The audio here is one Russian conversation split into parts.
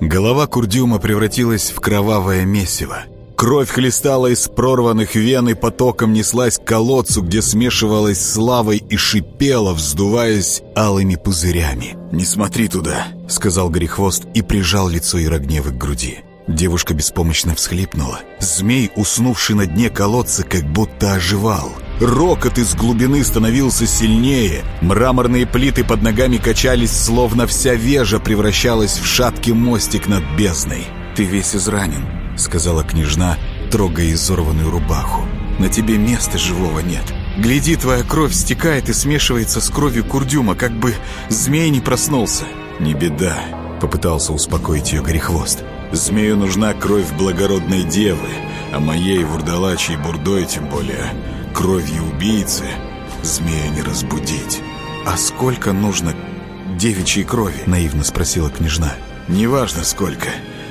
Голова Курдюма превратилась в кровавое месиво. Кровь хлестала из прорванных вен и потоком неслась к колодцу, где смешивалась с лавой и шипела, вздуваясь алыми пузырями. «Не смотри туда», — сказал Грехвост и прижал лицо Ирогневы к груди. Девушка беспомощно всхлипнула. Змей, уснувший на дне колодца, как будто оживал. Рокот из глубины становился сильнее. Мраморные плиты под ногами качались, словно вся вежа превращалась в шаткий мостик над бездной. «Ты весь изранен», — сказала княжна, трогая изорванную рубаху. «На тебе места живого нет. Гляди, твоя кровь стекает и смешивается с кровью курдюма, как бы змей не проснулся». «Не беда», — попытался успокоить ее Горехвост. «Змею нужна кровь благородной девы, а моей вурдалачьей бурдой, тем более кровью убийцы, змея не разбудить». «А сколько нужно девичьей крови?» — наивно спросила княжна. «Неважно сколько,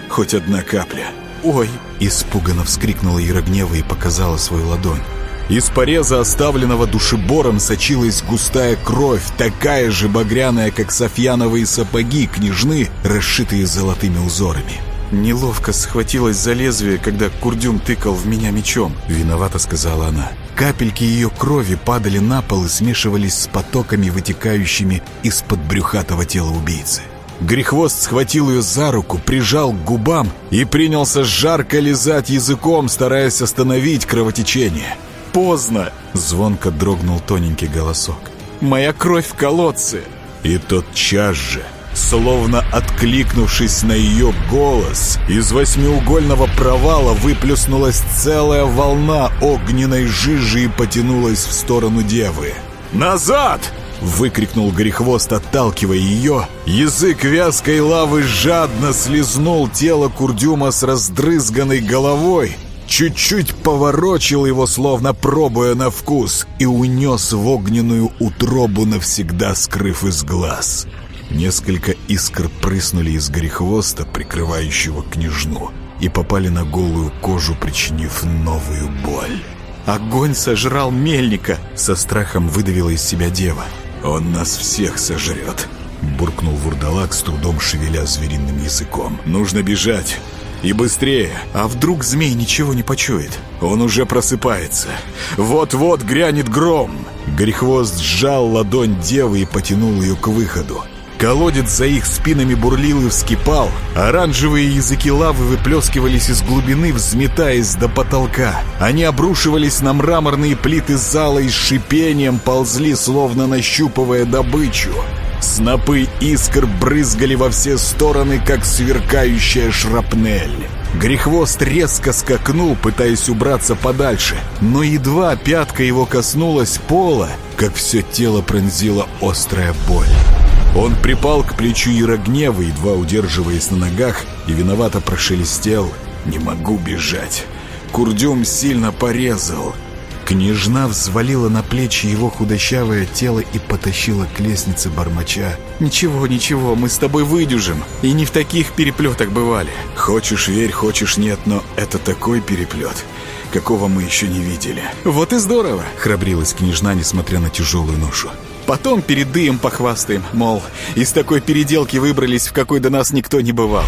хоть одна капля». «Ой!» — испуганно вскрикнула Ярогнева и показала свою ладонь. Из пореза, оставленного душебором, сочилась густая кровь, такая же багряная, как софьяновые сапоги княжны, расшитые золотыми узорами. «Неловко схватилась за лезвие, когда Курдюм тыкал в меня мечом», — виновата сказала она. Капельки ее крови падали на пол и смешивались с потоками, вытекающими из-под брюхатого тела убийцы. Грехвост схватил ее за руку, прижал к губам и принялся жарко лизать языком, стараясь остановить кровотечение. «Поздно!» — звонко дрогнул тоненький голосок. «Моя кровь в колодце!» И тот час же, словно откликнувшись на ее голос, из восьмиугольного провала выплюснулась целая волна огненной жижи и потянулась в сторону девы. «Назад!» Выкрикнул Горехвост, отталкивая ее. Язык вязкой лавы жадно слезнул тело Курдюма с раздрызганной головой. Чуть-чуть поворочил его, словно пробуя на вкус, и унес в огненную утробу, навсегда скрыв из глаз. Несколько искр прыснули из горехвоста, прикрывающего княжну, и попали на голую кожу, причинив новую боль. «Огонь сожрал мельника!» — со страхом выдавила из себя дева. «Он нас всех сожрет!» Буркнул вурдалак, с трудом шевеля звериным языком. «Нужно бежать! И быстрее! А вдруг змей ничего не почует? Он уже просыпается! Вот-вот грянет гром!» Грехвост сжал ладонь девы и потянул ее к выходу. Колодец за их спинами бурлил и вскипал. Оранжевые языки лавы выплескивались из глубины, взметаясь до потолка. Они обрушивались на мраморные плиты зала и с шипением ползли, словно нащупывая добычу. Снопы искр брызгали во все стороны, как сверкающая шрапнель. Грехвост резко скакнул, пытаясь убраться подальше, но едва пятка его коснулась пола, как все тело пронзила острая боль. Он припал к плечу Ярогнева, едва удерживаясь на ногах, и виновато прошелестел. «Не могу бежать. Курдюм сильно порезал». Княжна взвалила на плечи его худощавое тело и потащила к лестнице бормоча. «Ничего, ничего, мы с тобой выдюжим. И не в таких переплетах бывали». «Хочешь верь, хочешь нет, но это такой переплет, какого мы еще не видели». «Вот и здорово!» — храбрилась княжна, несмотря на тяжелую ношу. Потом перед дым похвастаем, мол, из такой переделки выбрались, в какой до нас никто не бывал.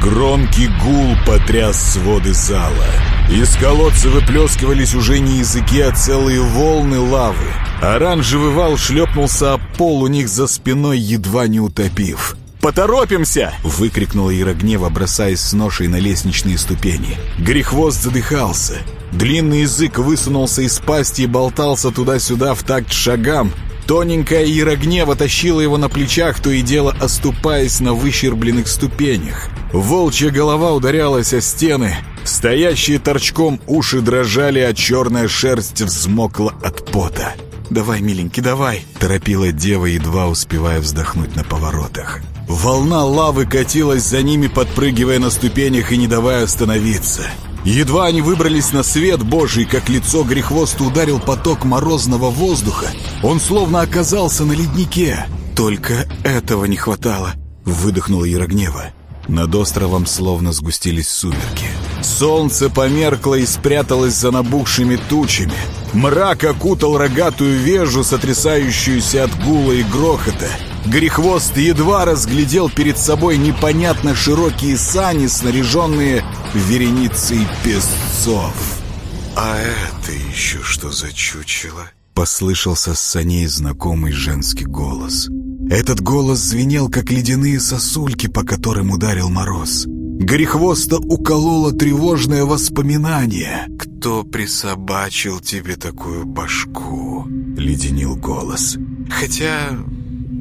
Громкий гул потряс своды зала. Из колодца выплескивались уже не языки, а целые волны лавы. Оранжевый вал шлепнулся о пол у них за спиной, едва не утопив. «Поторопимся!» — выкрикнула Ира гнева, бросаясь с ношей на лестничные ступени. Грехвост задыхался. Длинный язык высунулся из пасти и болтался туда-сюда в такт шагам, Тоненькая Ярогнева тащила его на плечах, то и дело оступаясь на выщербленных ступенях. Волчья голова ударялась о стены. Стоящие торчком уши дрожали, а черная шерсть взмокла от пота. «Давай, миленький, давай!» — торопила дева, едва успевая вздохнуть на поворотах. Волна лавы катилась за ними, подпрыгивая на ступенях и не давая остановиться. Едва они выбрались на свет Божий, как лицо грехвоста ударил поток морозного воздуха, он словно оказался на леднике. Только этого не хватало, выдохнула Ярогнева. Над островом словно сгустились сумерки. Солнце померкло и спряталось за набухшими тучами. Мрак окутал рогатую вежу, сотрясающуюся от гула и грохота. Грехвост едва разглядел перед собой непонятно широкие сани, снаряженные вереницей песцов. «А это еще что за чучело?» Послышался с саней знакомый женский голос. Этот голос звенел, как ледяные сосульки, по которым ударил мороз. Горехвоста укололо тревожное воспоминание. «Кто присобачил тебе такую башку?» — леденил голос. «Хотя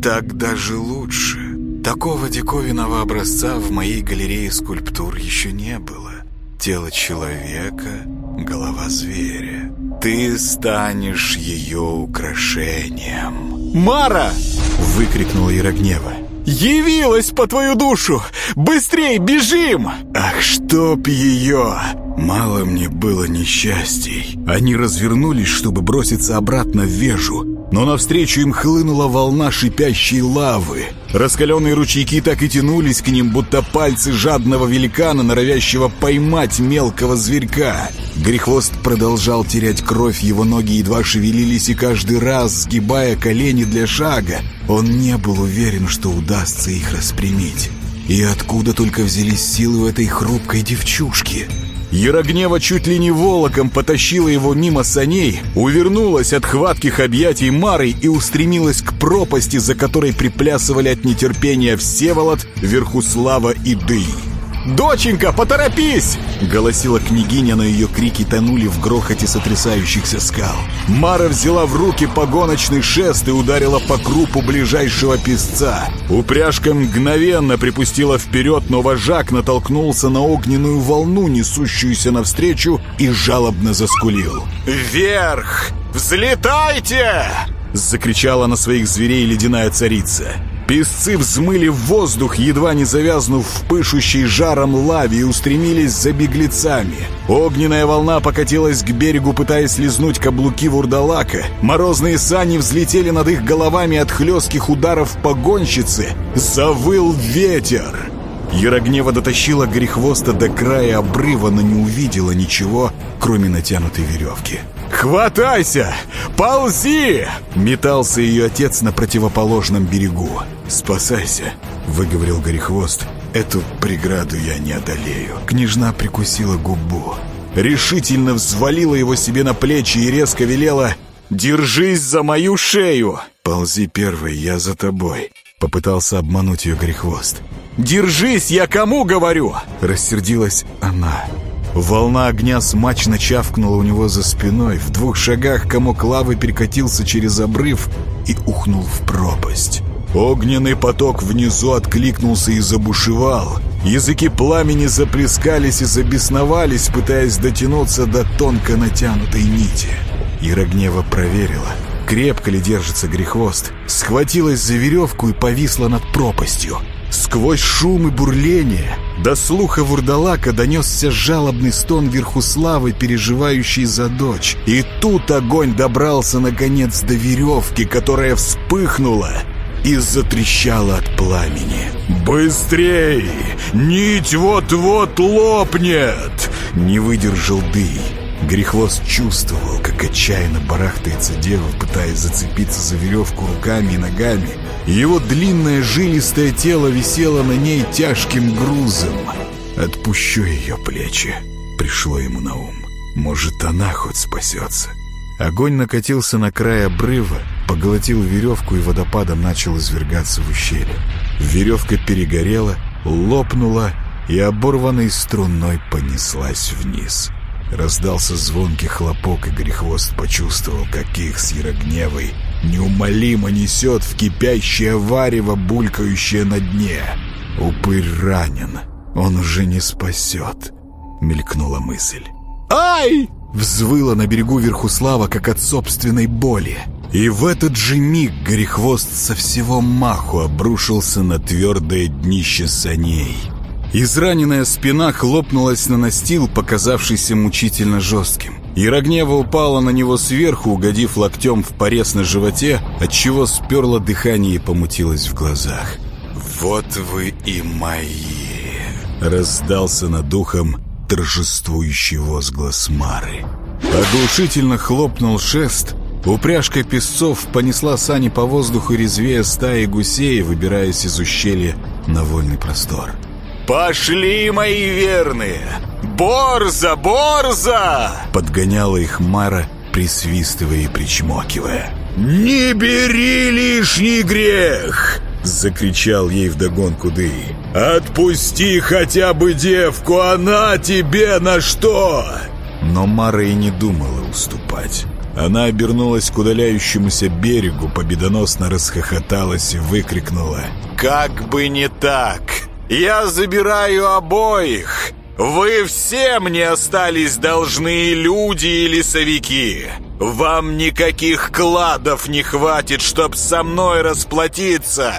так даже лучше. Такого диковинного образца в моей галерее скульптур еще не было. Тело человека, голова зверя. Ты станешь ее украшением». «Мара!» — выкрикнула Ярогнева. «Явилась по твою душу! Быстрей, бежим!» «Ах, чтоб ее!» Мало мне было несчастий. Они развернулись, чтобы броситься обратно в вежу, но навстречу им хлынула волна шипящей лавы. Раскаленные ручейки так и тянулись к ним, будто пальцы жадного великана, норовящего поймать мелкого зверька. Грехвост продолжал терять кровь, его ноги едва шевелились, и каждый раз, сгибая колени для шага, он не был уверен, что удастся их распрямить. И откуда только взялись силы у этой хрупкой девчушки? Ярогнева чуть ли не волоком потащила его мимо саней, увернулась от хватких объятий Мары и устремилась к пропасти, за которой приплясывали от нетерпения Всеволод, Верхуслава и Дый. «Доченька, поторопись!» — голосила княгиня, но ее крики тонули в грохоте сотрясающихся скал. Мара взяла в руки погоночный шест и ударила по крупу ближайшего песца. Упряжка мгновенно припустила вперед, но вожак натолкнулся на огненную волну, несущуюся навстречу, и жалобно заскулил. «Вверх! Взлетайте!» — закричала на своих зверей ледяная царица. Песцы взмыли в воздух, едва не завязнув в пышущей жаром лаве и устремились за беглецами. Огненная волна покатилась к берегу, пытаясь лизнуть каблуки вурдалака. Морозные сани взлетели над их головами от хлестких ударов погонщицы. Завыл ветер. Ярогнева дотащила грехвоста до края обрыва, но не увидела ничего, кроме натянутой веревки. «Хватайся! Ползи!» Метался ее отец на противоположном берегу. «Спасайся!» — выговорил Горехвост. «Эту преграду я не одолею». Княжна прикусила губу. Решительно взвалила его себе на плечи и резко велела «Держись за мою шею!» «Ползи первый, я за тобой», — попытался обмануть ее Горехвост. «Держись, я кому говорю?» — рассердилась она. Волна огня смачно чавкнула у него за спиной. В двух шагах комок лавы перекатился через обрыв и ухнул в пропасть. Огненный поток внизу откликнулся и забушевал. Языки пламени заплескались и забесновались, пытаясь дотянуться до тонко натянутой нити. Ярогнева проверила, крепко ли держится грехвост, схватилась за веревку и повисла над пропастью. Сквозь шум и бурление до слуха вурдалака донесся жалобный стон Верхуславы, переживающий за дочь. И тут огонь добрался, наконец, до веревки, которая вспыхнула и затрещала от пламени. «Быстрей! Нить вот-вот лопнет!» Не выдержал Дый. Грехвост чувствовал, как отчаянно барахтается дева, пытаясь зацепиться за веревку руками и ногами. Его длинное жилистое тело висело на ней тяжким грузом. «Отпущу ее плечи», — пришло ему на ум. «Может, она хоть спасется». Огонь накатился на край обрыва, поглотил веревку и водопадом начал извергаться в ущелье. Веревка перегорела, лопнула и оборванной струной понеслась вниз. Раздался звонкий хлопок, и Грехвост почувствовал, как их с Ярогневой неумолимо несет в кипящее варево, булькающее на дне. Упырь ранен, он уже не спасет, мелькнула мысль. «Ай!» — взвыла на берегу Верхуслава, как от собственной боли. И в этот же миг Горехвост со всего маху обрушился на твердое днище саней — Израненная спина хлопнулась на настил, показавшийся мучительно жестким. Ярогнева упала на него сверху, угодив локтем в порез на животе, отчего сперло дыхание и помутилось в глазах. «Вот вы и мои!» — раздался над духом торжествующий возглас Мары. Оглушительно хлопнул шест, Упряжка песцов понесла сани по воздуху резвее стаи гусей, выбираясь из ущелья на вольный простор. «Пошли, мои верные! Борза, борза!» Подгоняла их Мара, присвистывая и причмокивая. «Не бери лишний грех!» Закричал ей вдогонку Дэй. «Отпусти хотя бы девку, она тебе на что?» Но Мара и не думала уступать. Она обернулась к удаляющемуся берегу, победоносно расхохоталась и выкрикнула. «Как бы не так! Я забираю обоих! Вы все мне остались должны, люди и лесовики! Вам никаких кладов не хватит, чтоб со мной расплатиться!»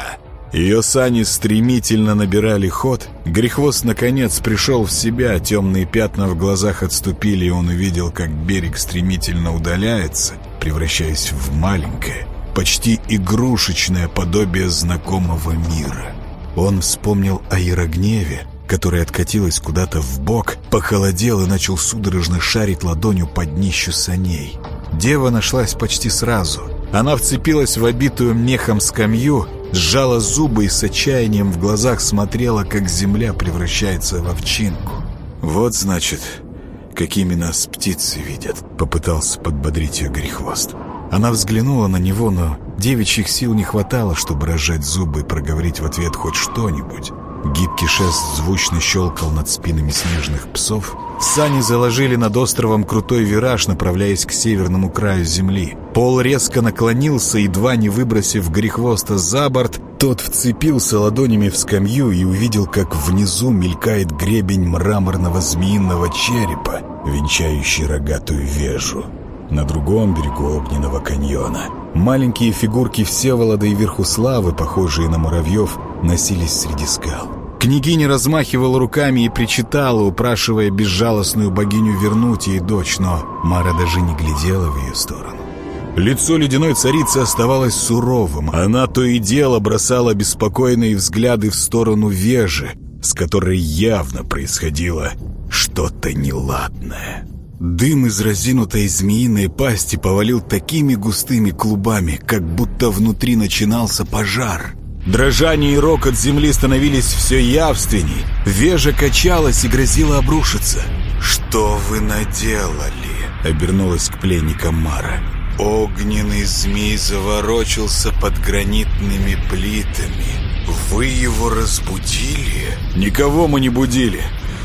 Ее сани стремительно набирали ход. Грехвост, наконец, пришел в себя. Темные пятна в глазах отступили, и он увидел, как берег стремительно удаляется, превращаясь в маленькое, почти игрушечное подобие знакомого мира. Он вспомнил о Ярогневе, которая откатилась куда-то в бок, похолодел и начал судорожно шарить ладонью под днищу саней. Дева нашлась почти сразу. Она вцепилась в обитую мехом скамью, сжала зубы и с отчаянием в глазах смотрела, как земля превращается в овчинку. «Вот, значит, какими нас птицы видят», — попытался подбодрить ее Грехвост. Она взглянула на него, но девичьих сил не хватало, чтобы разжать зубы и проговорить в ответ хоть что-нибудь. Гибкий шест звучно щелкал над спинами снежных псов. Сани заложили над островом крутой вираж, направляясь к северному краю земли. Пол резко наклонился, едва не выбросив грехвоста за борт. Тот вцепился ладонями в скамью и увидел, как внизу мелькает гребень мраморного змеиного черепа, венчающий рогатую вежу. На другом берегу огненного каньона маленькие фигурки Всеволода и Верхуславы, похожие на муравьев, носились среди скал. Княгиня размахивала руками и причитала, упрашивая безжалостную богиню вернуть ей дочь, но Мара даже не глядела в ее сторону. Лицо ледяной царицы оставалось суровым. Она то и дело бросала беспокойные взгляды в сторону вежи, с которой явно происходило что-то неладное. Дым из разинутой змеиной пасти повалил такими густыми клубами, как будто внутри начинался пожар. Дрожание и рокот земли становились все явственней. Вежа качалась и грозила обрушиться. «Что вы наделали?» — обернулась к пленникам Мара. «Огненный змей заворочился под гранитными плитами. Вы его разбудили?» «Никого мы не будили.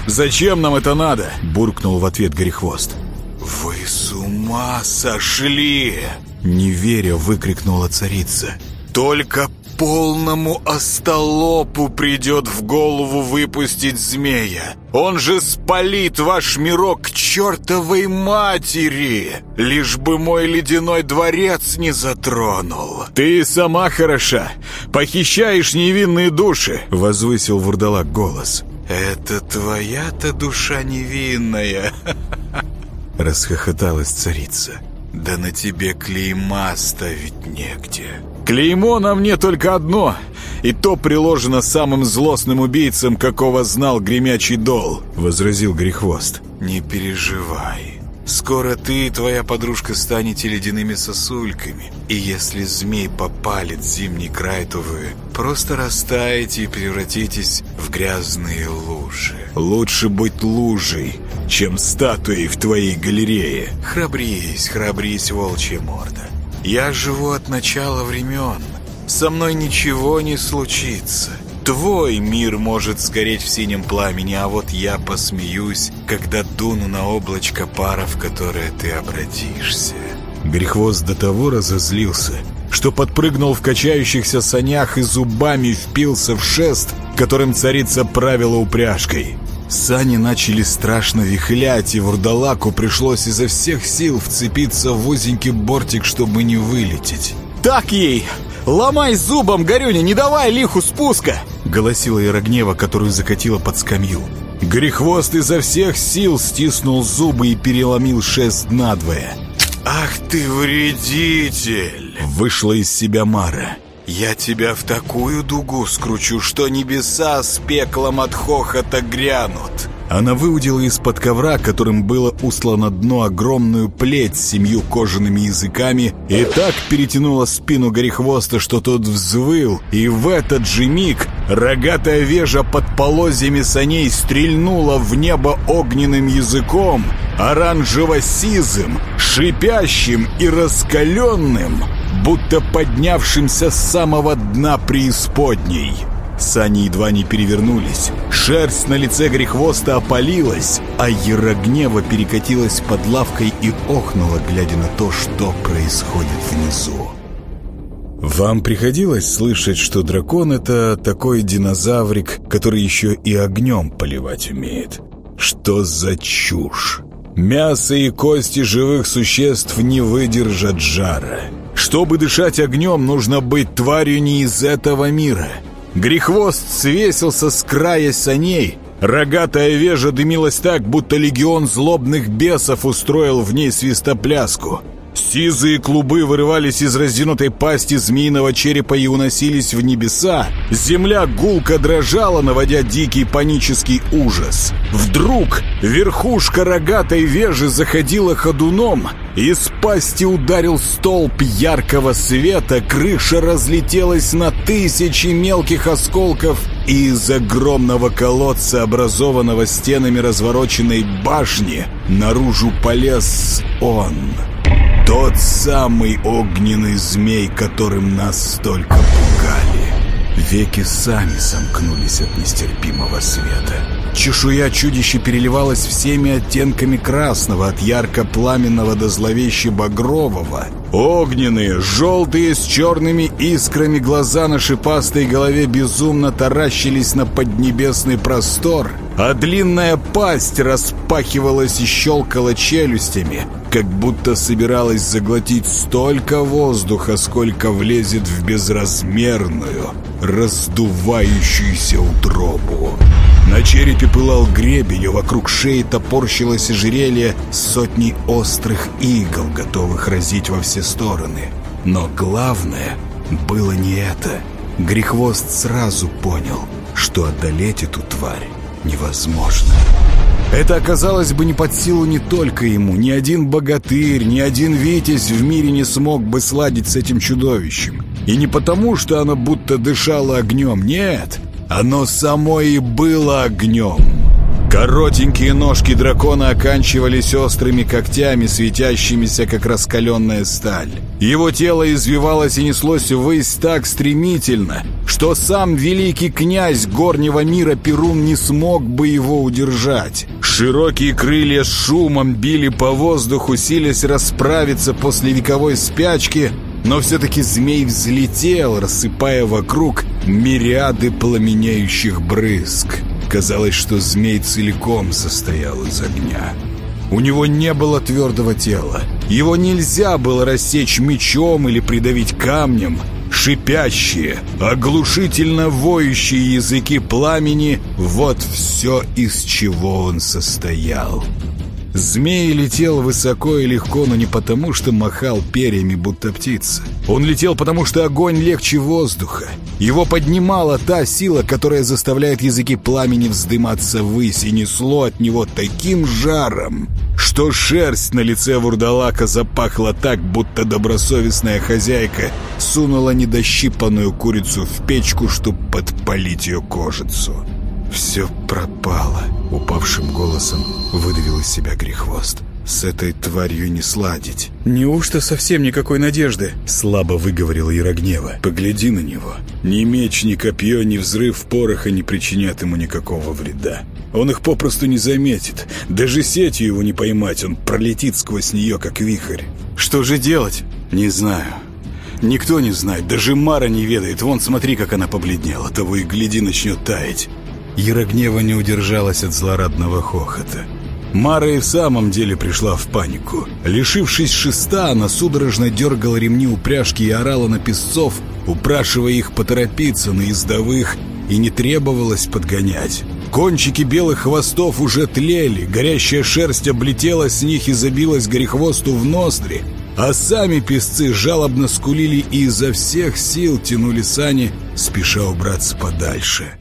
«Зачем нам это надо?» — буркнул в ответ Горехвост. «Вы с ума сошли!» Не веря, выкрикнула царица. «Только полному остолопу придет в голову выпустить змея. Он же спалит ваш мирок к чертовой матери, лишь бы мой ледяной дворец не затронул». «Ты сама хороша, похищаешь невинные души», — возвысил вурдалак голос. «Это твоя-то душа невинная!» Расхохоталась царица. «Да на тебе клейма ставить негде!» «Клеймо на мне только одно, и то приложено самым злостным убийцам, какого знал гремячий дол», — возразил Грехвост. «Не переживай. Скоро ты и твоя подружка станете ледяными сосульками. И если змей попалит зимний край, то вы просто растаете и превратитесь в грязные лужи. Лучше быть лужей, чем статуей в твоей галерее. Храбрись, храбрись, волчья морда. Я живу от начала времен. Со мной ничего не случится. Твой мир может сгореть в синем пламени, а вот я посмеюсь, когда дуну на облачко пара, в которое ты обратишься». Грехвост до того разозлился, что подпрыгнул в качающихся санях и зубами впился в шест, которым царица правила упряжкой. Сани начали страшно вихлять, и вурдалаку пришлось изо всех сил вцепиться в узенький бортик, чтобы не вылететь. «Так ей! Ломай зубом, Горюня, не давай лиху спуска!» Голосила Ярогнева, которую закатила под скамью. Грехвост изо всех сил стиснул зубы и переломил шест надвое. «Ах ты вредитель!» Вышла из себя Мара. «Я тебя в такую дугу скручу, что небеса с пеклом от хохота грянут. Она выудила из-под ковра, которым было услано дно, огромную плеть с семью кожаными языками и так перетянула спину Горехвоста, что тот взвыл, и в этот же миг рогатая вежа под полозьями саней стрельнула в небо огненным языком, оранжево-сизым, шипящим и раскаленным, будто поднявшимся с самого дна преисподней. Сани едва не перевернулись. Шерсть на лице Грехвоста опалилась, а Ярогнева перекатилась под лавкой и охнула, глядя на то, что происходит внизу. Вам приходилось слышать, что дракон — это такой динозаврик, который еще и огнем поливать умеет? Что за чушь? Мясо и кости живых существ не выдержат жара. Чтобы дышать огнем, нужно быть тварью не из этого мира — Грехвост свесился с края саней. Рогатая вежа дымилась так, будто легион злобных бесов устроил в ней свистопляску. Сизые клубы вырывались из раздвинутой пасти змеиного черепа и уносились в небеса. Земля гулко дрожала, наводя дикий панический ужас. Вдруг верхушка рогатой вежи заходила ходуном. Из пасти ударил столб яркого света, крыша разлетелась на тысячи мелких осколков, и из огромного колодца, образованного стенами развороченной башни, наружу полез он — тот самый огненный змей, которым нас столько пугали. Веки сами сомкнулись от нестерпимого света. Чешуя чудища переливалась всеми оттенками красного, от ярко-пламенного до зловеще багрового. Огненные, желтые, с черными искрами глаза на шипастой голове безумно таращились на поднебесный простор, а длинная пасть распахивалась и щелкала челюстями, как будто собиралась заглотить столько воздуха, сколько влезет в безразмерную, раздувающуюся утробу. На черепе пылал гребень, а вокруг шеи топорщилось ожерелье сотней острых игл, готовых разить во все стороны. Но главное было не это. Грехвост сразу понял, что одолеть эту тварь невозможно. Это оказалось бы не под силу не только ему. Ни один богатырь, ни один витязь в мире не смог бы сладить с этим чудовищем. И не потому, что оно будто дышало огнем. Нет, оно само и было огнем. Коротенькие ножки дракона оканчивались острыми когтями, светящимися, как раскаленная сталь. Его тело извивалось и неслось ввысь так стремительно, что сам великий князь горнего мира Перун не смог бы его удержать. Широкие крылья с шумом били по воздуху, силясь расправиться после вековой спячки, но все-таки змей взлетел, рассыпая вокруг мириады пламенеющих брызг. Казалось, что змей целиком состоял из огня. У него не было твердого тела. Его нельзя было рассечь мечом или придавить камнем. Шипящие, оглушительно воющие языки пламени — вот все, из чего он состоял. Змей летел высоко и легко, но не потому, что махал перьями, будто птица. Он летел, потому что огонь легче воздуха. Его поднимала та сила, которая заставляет языки пламени вздыматься ввысь, и несло от него таким жаром, что шерсть на лице вурдалака запахла так, будто добросовестная хозяйка сунула недощипанную курицу в печку, чтобы подпалить ее кожицу. «Все пропало», — упавшим голосом выдавил из себя грехвост. «С этой тварью не сладить». «Неужто совсем никакой надежды?» — слабо выговорила Ярогнева. «Погляди на него. Ни меч, ни копье, ни взрыв пороха не причинят ему никакого вреда. Он их попросту не заметит. Даже сетью его не поймать, он пролетит сквозь нее, как вихрь». «Что же делать?» «Не знаю». Никто не знает, даже Мара не ведает. Вон, смотри, как она побледнела. Того и гляди, начнет таять. Ярогнева не удержалась от злорадного хохота. Мара и в самом деле пришла в панику. Лишившись шеста, она судорожно дергала ремни упряжки и орала на песцов, упрашивая их поторопиться на ездовых, и не требовалось подгонять. Кончики белых хвостов уже тлели, горящая шерсть облетела с них и забилась горехвосту в ноздри, а сами песцы жалобно скулили и изо всех сил тянули сани, спеша убраться подальше.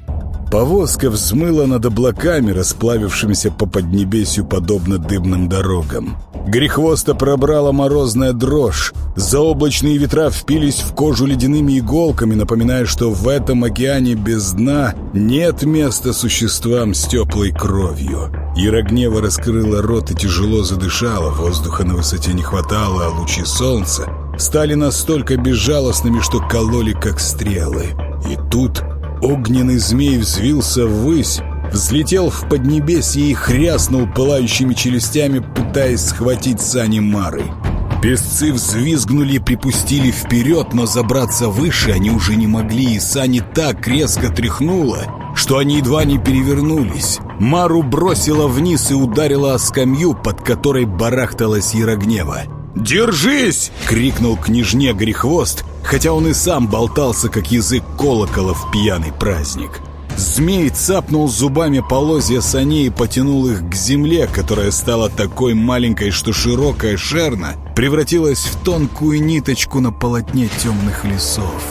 Повозка взмыла над облаками, расплавившимися по поднебесью подобно дымным дорогам. Грехвоста пробрала морозная дрожь. Заоблачные ветра впились в кожу ледяными иголками, напоминая, что в этом океане без дна нет места существам с теплой кровью. Ярогнева раскрыла рот и тяжело задышала, воздуха на высоте не хватало, а лучи солнца стали настолько безжалостными, что кололи как стрелы. И тут огненный змей взвился ввысь, взлетел в поднебесье и хряснул пылающими челюстями, пытаясь схватить сани Мары. Песцы взвизгнули и припустили вперед, но забраться выше они уже не могли, и сани так резко тряхнуло, что они едва не перевернулись. Мару бросила вниз и ударила о скамью, под которой барахталась Ярогнева. «Держись!» — крикнул княжне Грехвост, хотя он и сам болтался, как язык колокола в пьяный праздник. Змей цапнул зубами полозья саней и потянул их к земле, которая стала такой маленькой, что широкая шерна превратилась в тонкую ниточку на полотне темных лесов.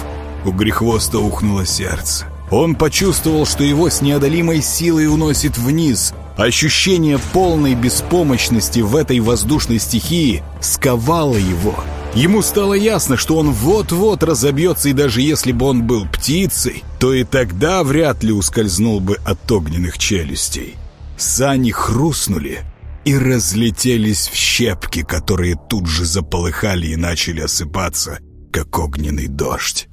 У Грехвоста ухнуло сердце. Он почувствовал, что его с неодолимой силой уносит вниз. Ощущение полной беспомощности в этой воздушной стихии сковало его — Ему стало ясно, что он вот-вот разобьется, и даже если бы он был птицей, то и тогда вряд ли ускользнул бы от огненных челюстей. Сани хрустнули и разлетелись в щепки, которые тут же заполыхали и начали осыпаться, как огненный дождь.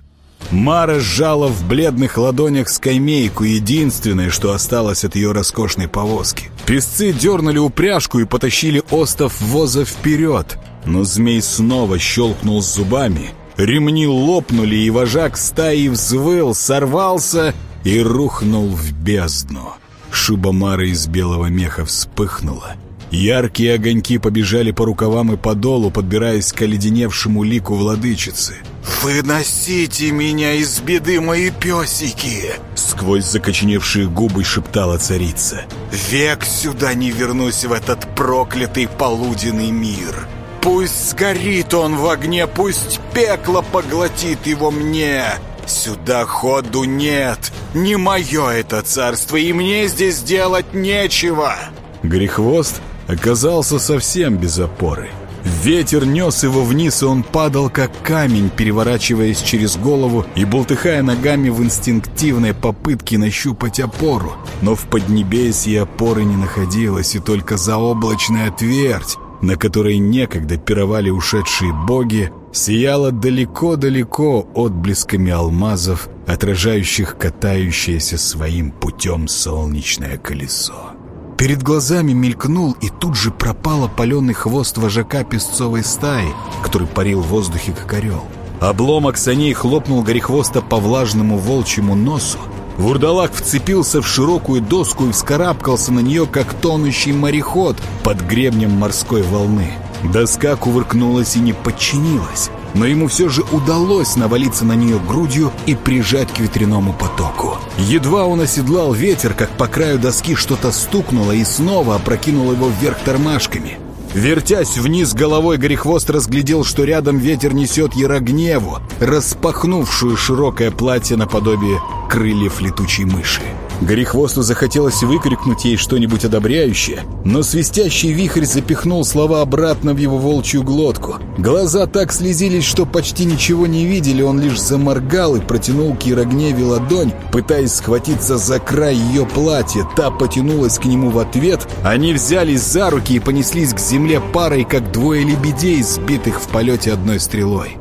Мара сжала в бледных ладонях скамейку, единственное, что осталось от ее роскошной повозки. Песцы дернули упряжку и потащили остов воза вперед — но змей снова щелкнул зубами, ремни лопнули, и вожак стаи взвыл, сорвался и рухнул в бездну. Шуба Мары из белого меха вспыхнула. Яркие огоньки побежали по рукавам и по долу, подбираясь к оледеневшему лику владычицы. «Выносите меня из беды, мои песики!» Сквозь закоченевшие губы шептала царица. «Век сюда не вернусь в этот проклятый полуденный мир!» Пусть сгорит он в огне, пусть пекло поглотит его мне. Сюда ходу нет, не мое это царство, и мне здесь делать нечего. Грехвост оказался совсем без опоры. Ветер нес его вниз, и он падал как камень, переворачиваясь через голову и болтыхая ногами в инстинктивной попытке нащупать опору. Но в Поднебесье опоры не находилось, и только заоблачная твердь, на которой некогда пировали ушедшие боги, сияла далеко-далеко отблесками алмазов, отражающих катающееся своим путем солнечное колесо. Перед глазами мелькнул и тут же пропал опаленный хвост вожака песцовой стаи, который парил в воздухе как орел. Обломок саней хлопнул горехвоста по влажному волчьему носу, Вурдалак вцепился в широкую доску и вскарабкался на нее, как тонущий мореход под гребнем морской волны. Доска кувыркнулась и не подчинилась, но ему все же удалось навалиться на нее грудью и прижать к ветряному потоку. Едва он оседлал ветер, как по краю доски что-то стукнуло и снова опрокинуло его вверх тормашками — Вертясь вниз головой, Горехвост разглядел, что рядом ветер несет Ярогневу, распахнувшую широкое платье наподобие крыльев летучей мыши. Горехвосту захотелось выкрикнуть ей что-нибудь одобряющее, но свистящий вихрь запихнул слова обратно в его волчью глотку. Глаза так слезились, что почти ничего не видели, он лишь заморгал и протянул к Ярогневе ладонь, пытаясь схватиться за край ее платья. Та потянулась к нему в ответ, они взялись за руки и понеслись к земле парой, как двое лебедей, сбитых в полете одной стрелой.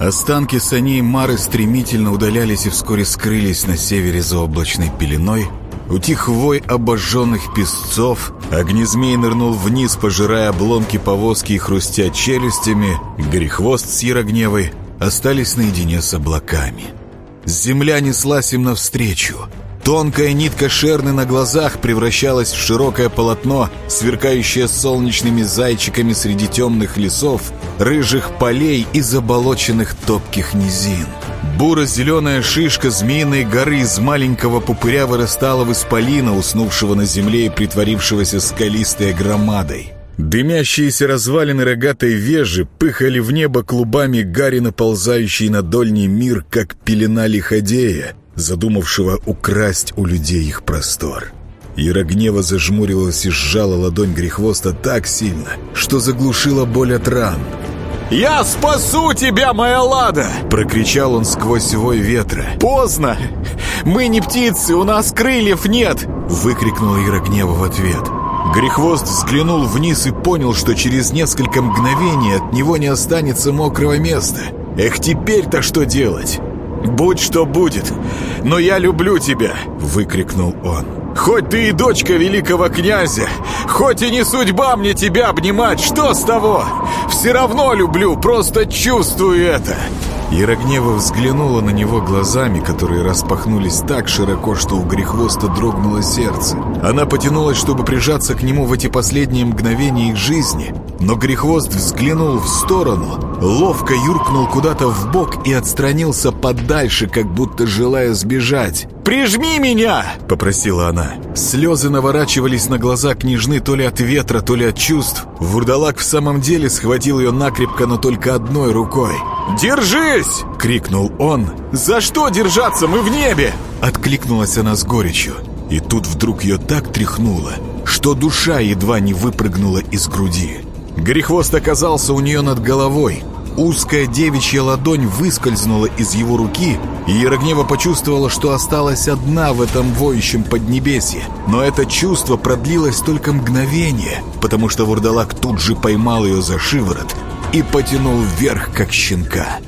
Останки саней Мары стремительно удалялись и вскоре скрылись на севере за облачной пеленой. Утих вой обожженных песцов, огнезмей нырнул вниз, пожирая обломки повозки и хрустя челюстями. Грехвост с Ярогневой остались наедине с облаками. Земля неслась им навстречу — Тонкая нитка шерны на глазах превращалась в широкое полотно, сверкающее солнечными зайчиками среди темных лесов, рыжих полей и заболоченных топких низин. Буро-зеленая шишка змеиной горы из маленького пупыря вырастала в исполина, уснувшего на земле и притворившегося скалистой громадой. Дымящиеся развалины рогатой вежи пыхали в небо клубами гари, наползающей на дольний мир, как пелена лиходея, задумавшего украсть у людей их простор. Ира гнева зажмурилась и сжала ладонь Грехвоста так сильно, что заглушила боль от ран. «Я спасу тебя, моя лада!» Прокричал он сквозь вой ветра. «Поздно! Мы не птицы, у нас крыльев нет!» Выкрикнула Ира гнева в ответ. Грехвост взглянул вниз и понял, что через несколько мгновений от него не останется мокрого места. Эх, теперь-то что делать? «Будь что будет, но я люблю тебя!» — выкрикнул он. «Хоть ты и дочка великого князя, хоть и не судьба мне тебя обнимать, что с того? Все равно люблю, просто чувствую это!» Ярогнева взглянула на него глазами, которые распахнулись так широко, что у Грехвоста дрогнуло сердце. Она потянулась, чтобы прижаться к нему в эти последние мгновения их жизни, но Грехвост взглянул в сторону, ловко юркнул куда-то в бок и отстранился подальше, как будто желая сбежать. «Прижми меня!» — попросила она. Слезы наворачивались на глаза княжны то ли от ветра, то ли от чувств. Вурдалак в самом деле схватил ее накрепко, но только одной рукой. «Держись!» — крикнул он. «За что держаться? Мы в небе!» Откликнулась она с горечью. И тут вдруг ее так тряхнуло, что душа едва не выпрыгнула из груди. Грехвост оказался у нее над головой. Узкая девичья ладонь выскользнула из его руки, и Ярогнева почувствовала, что осталась одна в этом воющем поднебесье. Но это чувство продлилось только мгновение, потому что Вурдалак тут же поймал ее за шиворот и потянул вверх, как щенка.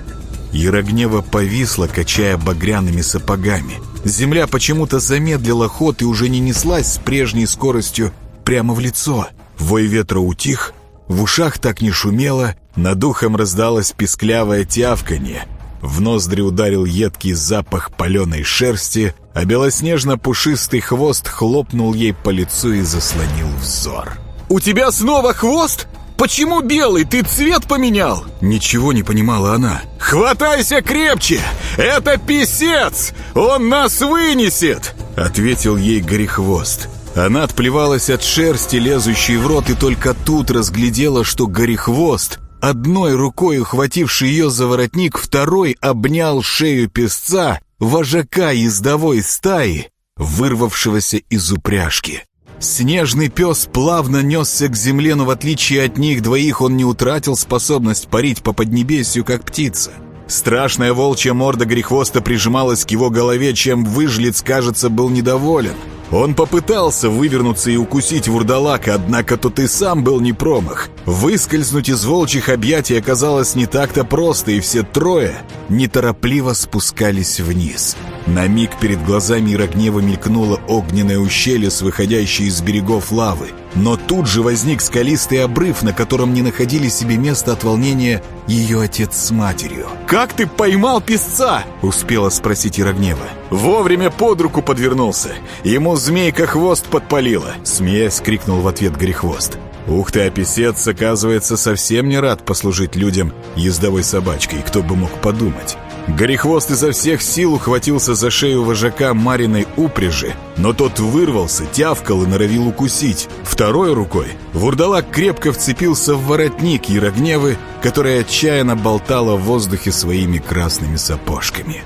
Ярогнева повисла, качая багряными сапогами. Земля почему-то замедлила ход и уже не неслась с прежней скоростью прямо в лицо. Вой ветра утих, в ушах так не шумело, над ухом раздалось писклявое тявканье. В ноздри ударил едкий запах паленой шерсти, а белоснежно-пушистый хвост хлопнул ей по лицу и заслонил взор. «У тебя снова хвост? Почему белый? Ты цвет поменял?» Ничего не понимала она. «Хватайся крепче! Это писец! Он нас вынесет!» Ответил ей Горехвост. Она отплевалась от шерсти, лезущей в рот, и только тут разглядела, что Горехвост, одной рукой ухвативший ее за воротник, второй обнял шею песца, вожака ездовой стаи, вырвавшегося из упряжки. Снежный пес плавно несся к земле, но в отличие от них двоих он не утратил способность парить по поднебесью, как птица. Страшная волчья морда грехвоста прижималась к его голове, чем выжлец, кажется, был недоволен. Он попытался вывернуться и укусить вурдалака, однако тот и сам был не промах. Выскользнуть из волчьих объятий оказалось не так-то просто, и все трое неторопливо спускались вниз. На миг перед глазами Ирогнева мелькнуло огненное ущелье с выходящей из берегов лавы. Но тут же возник скалистый обрыв, на котором не находили себе места от волнения ее отец с матерью. «Как ты поймал песца?» — успела спросить Ирогнева. «Вовремя под руку подвернулся. Ему змейка хвост подпалила!» Смеясь, крикнул в ответ Грехвост. «Ух ты, а писец, оказывается, совсем не рад послужить людям ездовой собачкой, кто бы мог подумать». Горехвост изо всех сил ухватился за шею вожака Мариной упряжи, но тот вырвался, тявкал и норовил укусить. Второй рукой вурдалак крепко вцепился в воротник Ярогневы, которая отчаянно болтала в воздухе своими красными сапожками.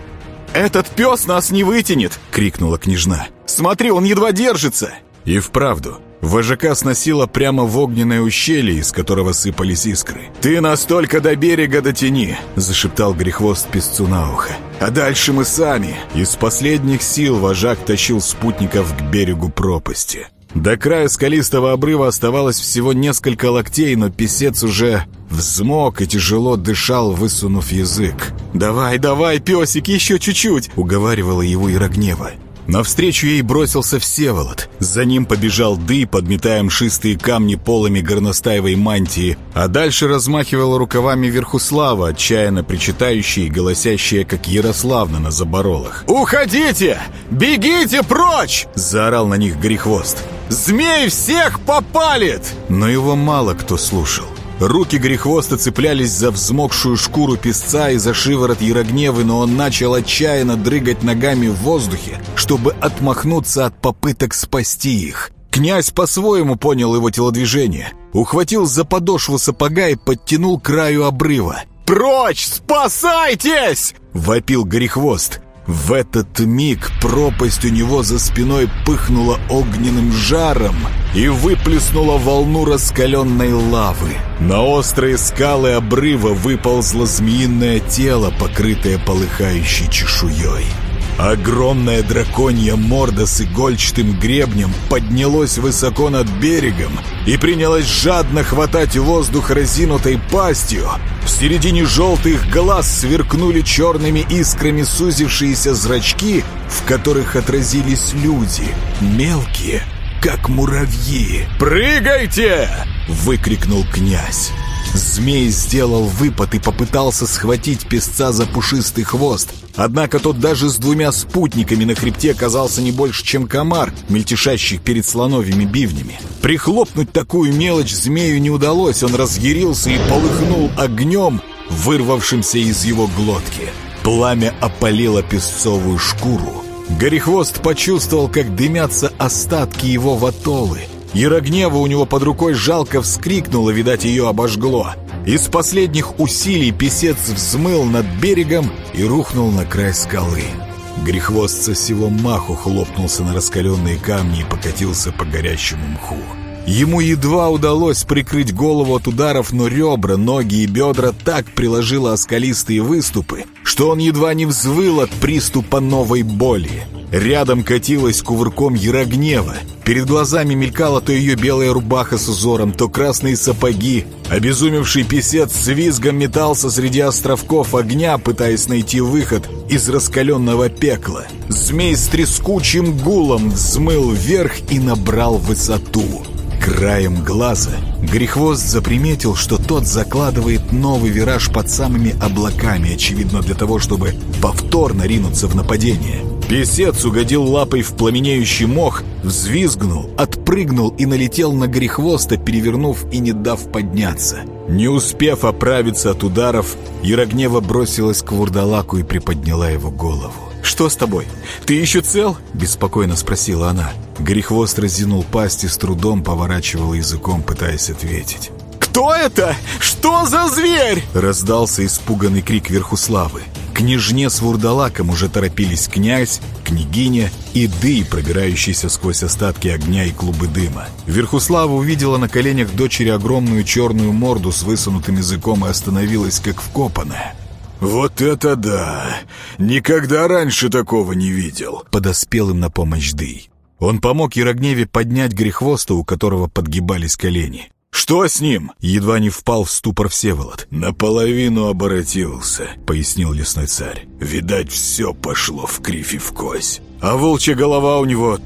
«Этот пес нас не вытянет!» — крикнула княжна. «Смотри, он едва держится!» И вправду, Вожака сносило прямо в огненное ущелье, из которого сыпались искры. «Ты настолько до берега дотяни!» — зашептал Грехвост песцу на ухо. «А дальше мы сами!» Из последних сил вожак тащил спутников к берегу пропасти. До края скалистого обрыва оставалось всего несколько локтей, но писец уже взмок и тяжело дышал, высунув язык. «Давай, давай, песик, еще чуть-чуть!» — уговаривала его Ирогнева. Навстречу ей бросился Всеволод. За ним побежал Ды, подметая мшистые камни полами горностаевой мантии, а дальше размахивала рукавами Верхуслава, отчаянно причитающая и голосящая, как Ярославна на заборолах. «Уходите! Бегите прочь!» — заорал на них Грехвост. «Змей всех попалит!» Но его мало кто слушал. Руки Грехвоста цеплялись за взмокшую шкуру песца и за шиворот Ярогневы, но он начал отчаянно дрыгать ногами в воздухе, чтобы отмахнуться от попыток спасти их. Князь по-своему понял его телодвижение, ухватил за подошву сапога и подтянул к краю обрыва. «Прочь! Спасайтесь!» — вопил Горехвост. В этот миг пропасть у него за спиной пыхнула огненным жаром и выплеснула волну раскаленной лавы. На острые скалы обрыва выползло змеиное тело, покрытое полыхающей чешуей. Огромная драконья морда с игольчатым гребнем поднялась высоко над берегом и принялась жадно хватать воздух разинутой пастью. В середине желтых глаз сверкнули черными искрами сузившиеся зрачки, в которых отразились люди, мелкие, как муравьи. «Прыгайте!» — выкрикнул князь. Змей сделал выпад и попытался схватить песца за пушистый хвост. Однако тот даже с двумя спутниками на хребте оказался не больше, чем комар, мельтешащий перед слоновыми бивнями. Прихлопнуть такую мелочь змею не удалось, он разъярился и полыхнул огнем, вырвавшимся из его глотки. Пламя опалило песцовую шкуру. Горехвост почувствовал, как дымятся остатки его ватолы — Ярогнева у него под рукой жалко вскрикнула, видать, ее обожгло. Из последних усилий писец взмыл над берегом и рухнул на край скалы. Грехвост со всего маху хлопнулся на раскаленные камни и покатился по горящему мху. Ему едва удалось прикрыть голову от ударов, но ребра, ноги и бедра так приложило оскалистые выступы, что он едва не взвыл от приступа новой боли. Рядом катилась кувырком Ярогнева. Перед глазами мелькала то ее белая рубаха с узором, то красные сапоги. Обезумевший писец с визгом метался среди островков огня, пытаясь найти выход из раскаленного пекла. Змей с трескучим гулом взмыл вверх и набрал высоту. Краем глаза Грехвост заприметил, что тот закладывает новый вираж под самыми облаками, очевидно для того, чтобы повторно ринуться в нападение. Песец угодил лапой в пламенеющий мох, взвизгнул, отпрыгнул и налетел на грехвоста, перевернув и не дав подняться. Не успев оправиться от ударов, Ярогнева бросилась к вурдалаку и приподняла его голову. «Что с тобой? Ты еще цел?» – беспокойно спросила она. Грехвост разинул пасть и с трудом поворачивал языком, пытаясь ответить. «Кто это? Что за зверь?» – раздался испуганный крик Верхуславы княжне с вурдалаком уже торопились князь, княгиня и дый, пробирающийся сквозь остатки огня и клубы дыма. Верхуслава увидела на коленях дочери огромную черную морду с высунутым языком и остановилась как вкопанная. «Вот это да! Никогда раньше такого не видел!» Подоспел им на помощь Дый. Он помог Ярогневе поднять грехвоста, у которого подгибались колени. «Что с ним?» — едва не впал в ступор Всеволод. «Наполовину оборотился», — пояснил лесной царь. «Видать, все пошло в кривь и в кось. А волчья голова у него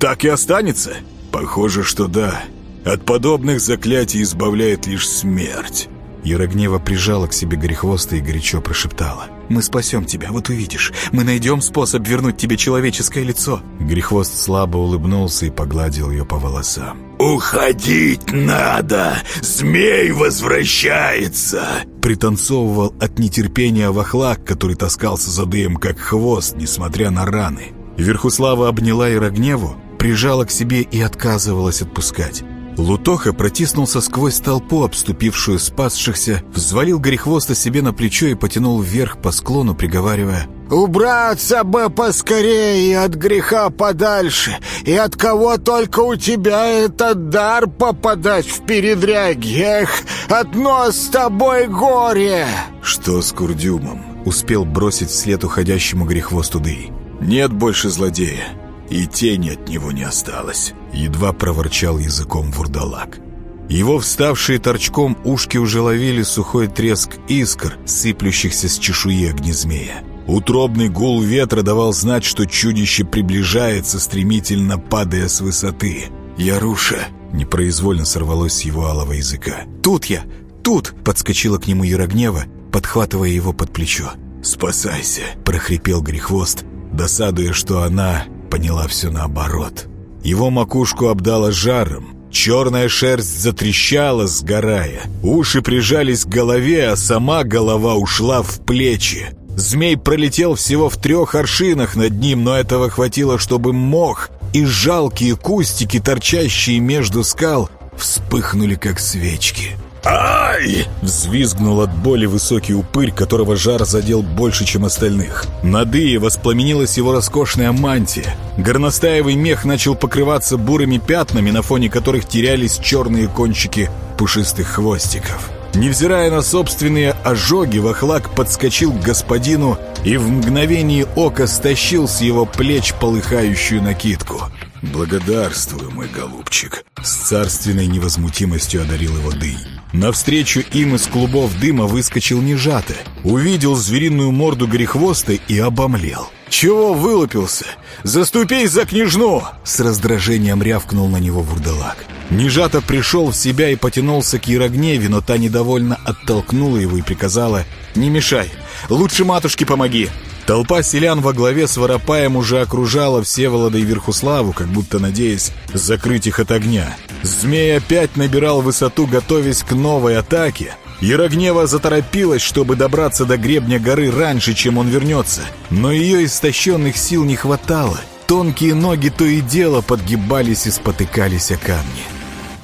так и останется?» «Похоже, что да. От подобных заклятий избавляет лишь смерть». Ярогнева прижала к себе Горехвоста и горячо прошептала. «Мы спасем тебя, вот увидишь. Мы найдем способ вернуть тебе человеческое лицо». Грехвост слабо улыбнулся и погладил ее по волосам. «Уходить надо! Змей возвращается!» Пританцовывал от нетерпения вахлак, который таскался за дым, как хвост, несмотря на раны. Верхуслава обняла Ярогневу, прижала к себе и отказывалась отпускать. Лутоха протиснулся сквозь толпу, обступившую спасшихся, взвалил горехвоста себе на плечо и потянул вверх по склону, приговаривая «Убраться бы поскорее от греха подальше, и от кого только у тебя этот дар попадать в передряги, эх, одно с тобой горе!» «Что с Курдюмом?» — успел бросить вслед уходящему грехвосту Дый. «Нет больше злодея, и тени от него не осталось». Едва проворчал языком вурдалак. Его вставшие торчком ушки уже ловили сухой треск искр, сыплющихся с чешуи огнезмея. Утробный гул ветра давал знать, что чудище приближается, стремительно падая с высоты. «Яруша!» — непроизвольно сорвалось с его алого языка. «Тут я! Тут!» — подскочила к нему Ярогнева, подхватывая его под плечо. «Спасайся!» — прохрипел Грехвост, досадуя, что она поняла все наоборот. Его макушку обдало жаром. Черная шерсть затрещала, сгорая. Уши прижались к голове, а сама голова ушла в плечи. Змей пролетел всего в трех аршинах над ним, но этого хватило, чтобы мох и жалкие кустики, торчащие между скал, вспыхнули, как свечки. «Ай!» — взвизгнул от боли высокий упырь, которого жар задел больше, чем остальных. На дые воспламенилась его роскошная мантия. Горностаевый мех начал покрываться бурыми пятнами, на фоне которых терялись черные кончики пушистых хвостиков. Невзирая на собственные ожоги, Вахлак подскочил к господину и в мгновение ока стащил с его плеч полыхающую накидку. «Благодарствую, мой голубчик!» С царственной невозмутимостью одарил его дынь. Навстречу им из клубов дыма выскочил Нежата, увидел звериную морду грехвоста и обомлел. «Чего вылупился? Заступись за княжну!» С раздражением рявкнул на него вурдалак. Нежата пришел в себя и потянулся к Ярогневе, но та недовольно оттолкнула его и приказала «Не мешай, лучше матушке помоги!» Толпа селян во главе с Воропаем уже окружала Всеволода и Верхуславу, как будто надеясь закрыть их от огня. Змей опять набирал высоту, готовясь к новой атаке. Ярогнева заторопилась, чтобы добраться до гребня горы раньше, чем он вернется. Но ее истощенных сил не хватало. Тонкие ноги то и дело подгибались и спотыкались о камни.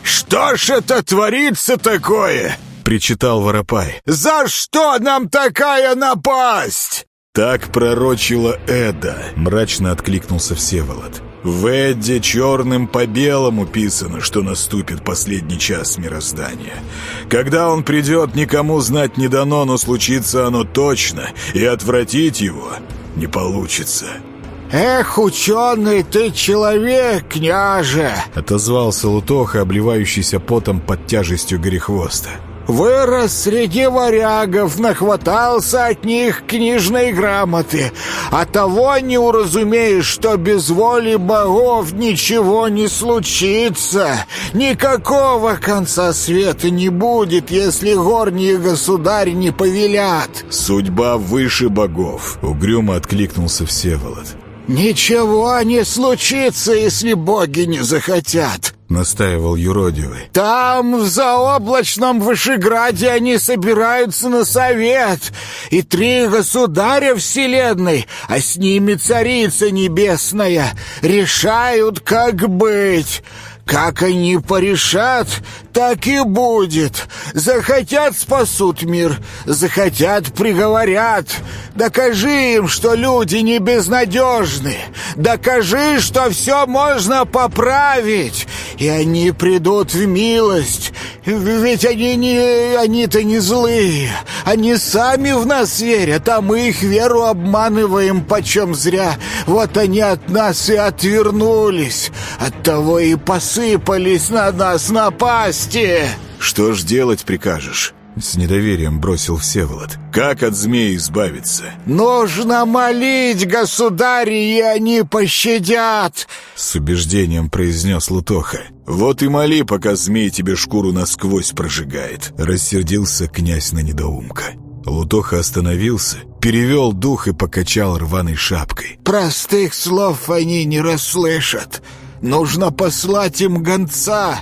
«Что ж это творится такое?» — причитал Воропай. «За что нам такая напасть?» «Так пророчила Эда», — мрачно откликнулся Всеволод. «В Эдде черным по белому писано, что наступит последний час мироздания. Когда он придет, никому знать не дано, но случится оно точно, и отвратить его не получится». «Эх, ученый ты человек, княже!» — отозвался Лутоха, обливающийся потом под тяжестью горехвоста. Вырос среди варягов, нахватался от них книжной грамоты, а того не уразумеешь, что без воли богов ничего не случится. Никакого конца света не будет, если горние государь не повелят. Судьба выше богов, угрюмо откликнулся Всеволод. «Ничего не случится, если боги не захотят», — настаивал юродивый. «Там, в заоблачном Вышеграде, они собираются на совет, и три государя вселенной, а с ними царица небесная, решают, как быть». Как они порешат, так и будет. Захотят спасут мир, захотят приговорят. Докажи им, что люди не безнадежны. Докажи, что все можно поправить, и они придут в милость. Ведь они не... они-то не злые. Они сами в нас верят, а мы их веру обманываем почем зря. Вот они от нас и отвернулись. Оттого и посыпались на нас напасти. Что ж делать прикажешь? С недоверием бросил Всеволод. «Как от змеи избавиться?» «Нужно молить, государи, и они пощадят!» С убеждением произнес Лутоха. «Вот и моли, пока змей тебе шкуру насквозь прожигает!» Рассердился князь на недоумка. Лутоха остановился, перевел дух и покачал рваной шапкой. «Простых слов они не расслышат. Нужно послать им гонца!»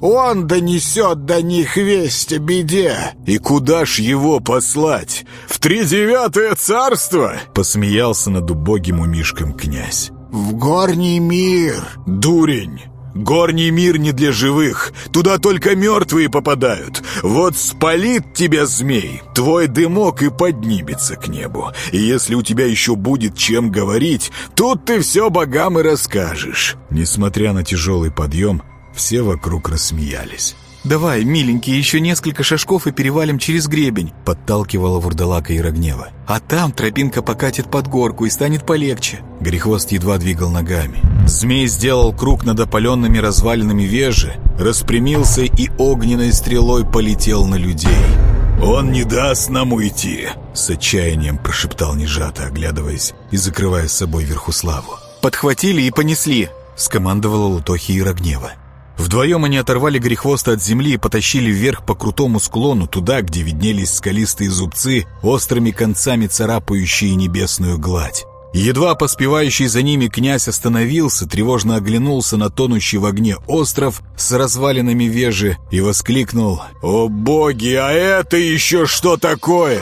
Он донесет до них весть о беде. И куда ж его послать? В тридевятое царство? Посмеялся над убогим умишком князь. В горний мир. Дурень. Горний мир не для живых, туда только мертвые попадают. Вот спалит тебя змей, твой дымок и поднимется к небу. И если у тебя еще будет чем говорить, тут ты все богам и расскажешь. Несмотря на тяжелый подъем, все вокруг рассмеялись. «Давай, миленький, еще несколько шажков и перевалим через гребень», — подталкивала вурдалака Ирогнева. «А там тропинка покатит под горку и станет полегче». Грехвост едва двигал ногами. Змей сделал круг над опаленными развалинами вежи, распрямился и огненной стрелой полетел на людей. «Он не даст нам уйти!» — с отчаянием прошептал Нежата, оглядываясь и закрывая с собой Верхуславу. «Подхватили и понесли!» — скомандовала Лутохи Ирогнева. Вдвоем они оторвали грехвоста от земли и потащили вверх по крутому склону, туда, где виднелись скалистые зубцы, острыми концами царапающие небесную гладь. Едва поспевающий за ними князь остановился, тревожно оглянулся на тонущий в огне остров с развалинами вежи и воскликнул «О боги, а это еще что такое?»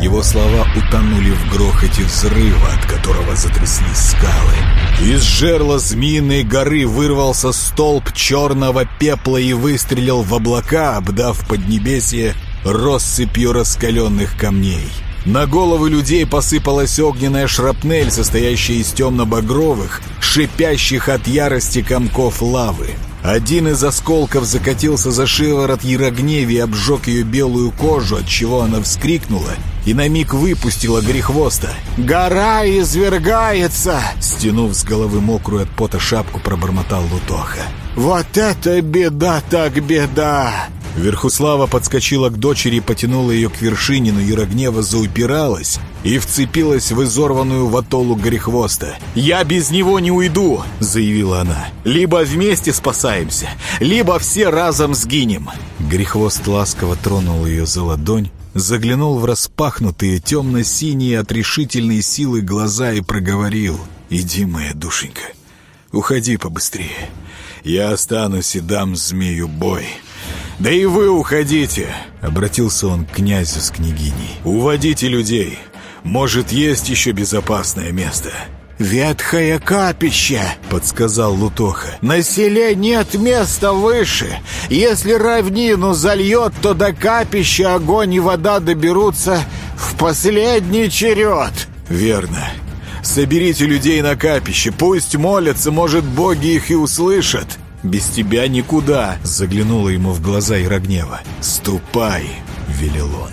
Его слова утонули в грохоте взрыва, от которого затряслись скалы. Из жерла змеиной горы вырвался столб черного пепла и выстрелил в облака, обдав поднебесье россыпью раскаленных камней. На головы людей посыпалась огненная шрапнель, состоящая из темно-багровых, шипящих от ярости комков лавы. Один из осколков закатился за шиворот Ярогневи и обжег ее белую кожу, от чего она вскрикнула и на миг выпустила грехвоста. «Гора извергается!» Стянув с головы мокрую от пота шапку, пробормотал Лутоха. «Вот это беда так беда!» Верхуслава подскочила к дочери и потянула ее к вершине, но Ярогнева заупиралась и вцепилась в изорванную ватолу горехвоста. «Я без него не уйду!» — заявила она. «Либо вместе спасаемся, либо все разом сгинем!» Грехвост ласково тронул ее за ладонь, заглянул в распахнутые темно-синие от решительной силы глаза и проговорил. «Иди, моя душенька, уходи побыстрее. Я останусь и дам змею бой». «Да и вы уходите!» — обратился он к князю с княгиней. «Уводите людей. Может, есть еще безопасное место?» «Ветхое капище!» — подсказал Лутоха. «На селе нет места выше. Если равнину зальет, то до капища огонь и вода доберутся в последний черед». «Верно. Соберите людей на капище, пусть молятся, может, боги их и услышат». «Без тебя никуда!» — заглянула ему в глаза Ярогнева. «Ступай!» — велел он.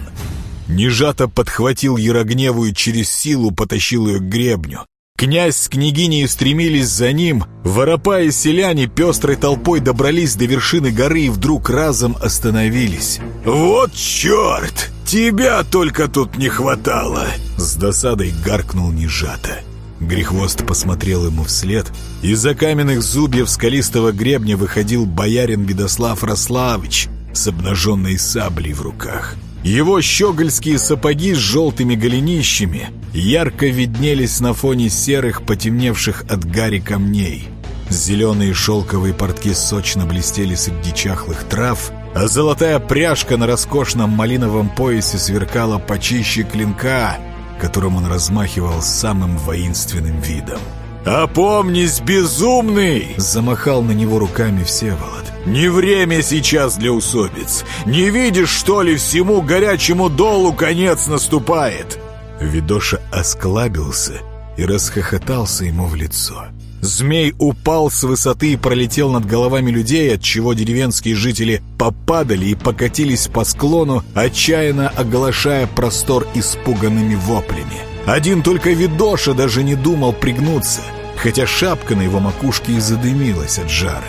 Нежато подхватил Ярогневу и через силу потащил ее к гребню. Князь с княгиней стремились за ним. Воропа и селяне пестрой толпой добрались до вершины горы и вдруг разом остановились. «Вот черт! Тебя только тут не хватало!» С досадой гаркнул Нежато. Грехвост посмотрел ему вслед. Из-за каменных зубьев скалистого гребня выходил боярин Видослав Рославич с обнаженной саблей в руках. Его щегольские сапоги с желтыми голенищами ярко виднелись на фоне серых, потемневших от гари камней. Зеленые шелковые портки сочно блестели среди чахлых трав, золотая пряжка на роскошном малиновом поясе сверкала почище клинка — которым он размахивал самым воинственным видом. «Опомнись, безумный!» — замахал на него руками Всеволод. «Не время сейчас для усобиц! Не видишь, что ли, всему горячему долу конец наступает!» Видоша осклабился и расхохотался ему в лицо. Змей упал с высоты и пролетел над головами людей, от чего деревенские жители попадали и покатились по склону, отчаянно оглашая простор испуганными воплями. Один только Видоша даже не думал пригнуться, хотя шапка на его макушке и задымилась от жара.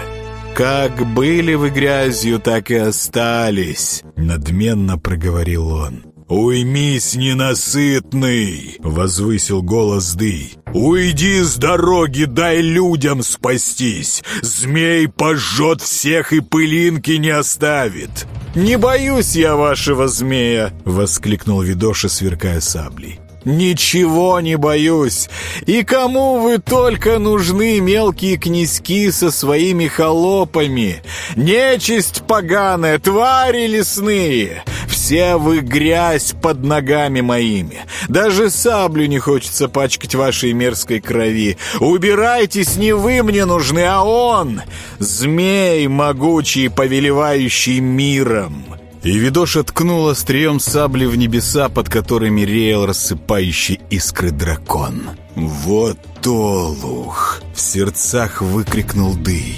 «Как были вы грязью, так и остались», — надменно проговорил он. «Уймись, ненасытный!» — возвысил голос Дый. «Уйди с дороги, дай людям спастись! Змей пожжет всех и пылинки не оставит!» «Не боюсь я вашего змея!» — воскликнул Видоша, сверкая саблей. «Ничего не боюсь! И кому вы только нужны, мелкие князьки со своими холопами? Нечисть поганая, твари лесные! Все вы грязь под ногами моими! Даже саблю не хочется пачкать вашей мерзкой крови! Убирайтесь, не вы мне нужны, а он! Змей могучий, повелевающий миром!» И Видоша ткнула острием сабли в небеса, под которыми реял рассыпающий искры дракон. «Вот толух!» — в сердцах выкрикнул Дый.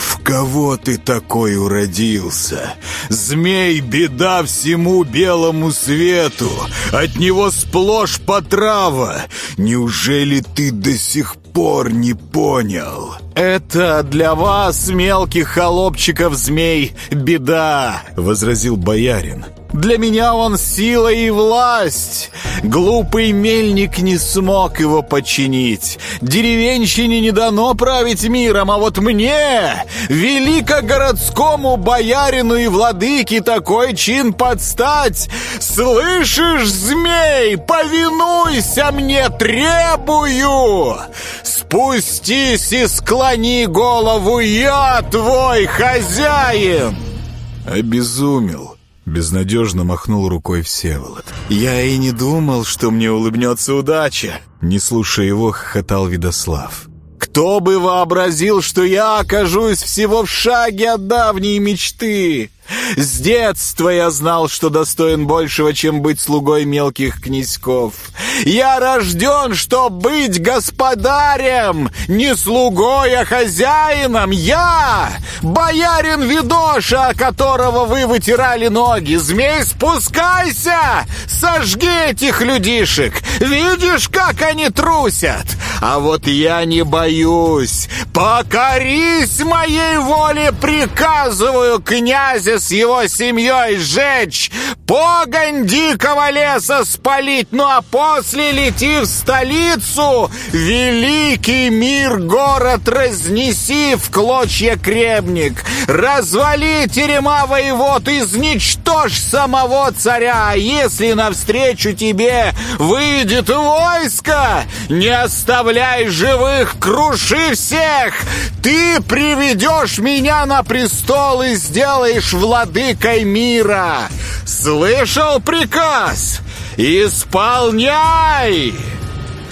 «В кого ты такой уродился? Змей — беда всему белому свету! От него сплошь потрава! Неужели ты до сих пор не понял?» «Это для вас, мелких холопчиков змей, беда!» — возразил боярин. «Для меня он сила и власть! Глупый мельник не смог его подчинить. Деревенщине не дано править миром, а вот мне, великогородскому боярину и владыке, такой чин подстать! Слышишь, змей, повинуйся мне, требую! Спустись и склони голову, я твой хозяин!» Обезумел. Безнадежно махнул рукой Всеволод. «Я и не думал, что мне улыбнется удача!» Не слушая его, хохотал Видослав. «Кто бы вообразил, что я окажусь всего в шаге от давней мечты!» С детства я знал, что достоин большего, чем быть слугой мелких князьков. Я рожден, чтоб быть господарем, не слугой, а хозяином. Я, боярин Видоша, которого вы вытирали ноги. Змей, спускайся, сожги этих людишек. Видишь, как они трусят? А вот я не боюсь. Покорись моей воле, приказываю князя с его семьей сжечь, погонь дикого леса спалить, ну а после лети в столицу, великий мир город разнеси в клочья кребник, развали терема воевод, изничтожь самого царя, а если навстречу тебе выйдет войско, не оставляй живых, круши всех, ты приведешь меня на престол и сделаешь владыкой мира! Слышал приказ? Исполняй!»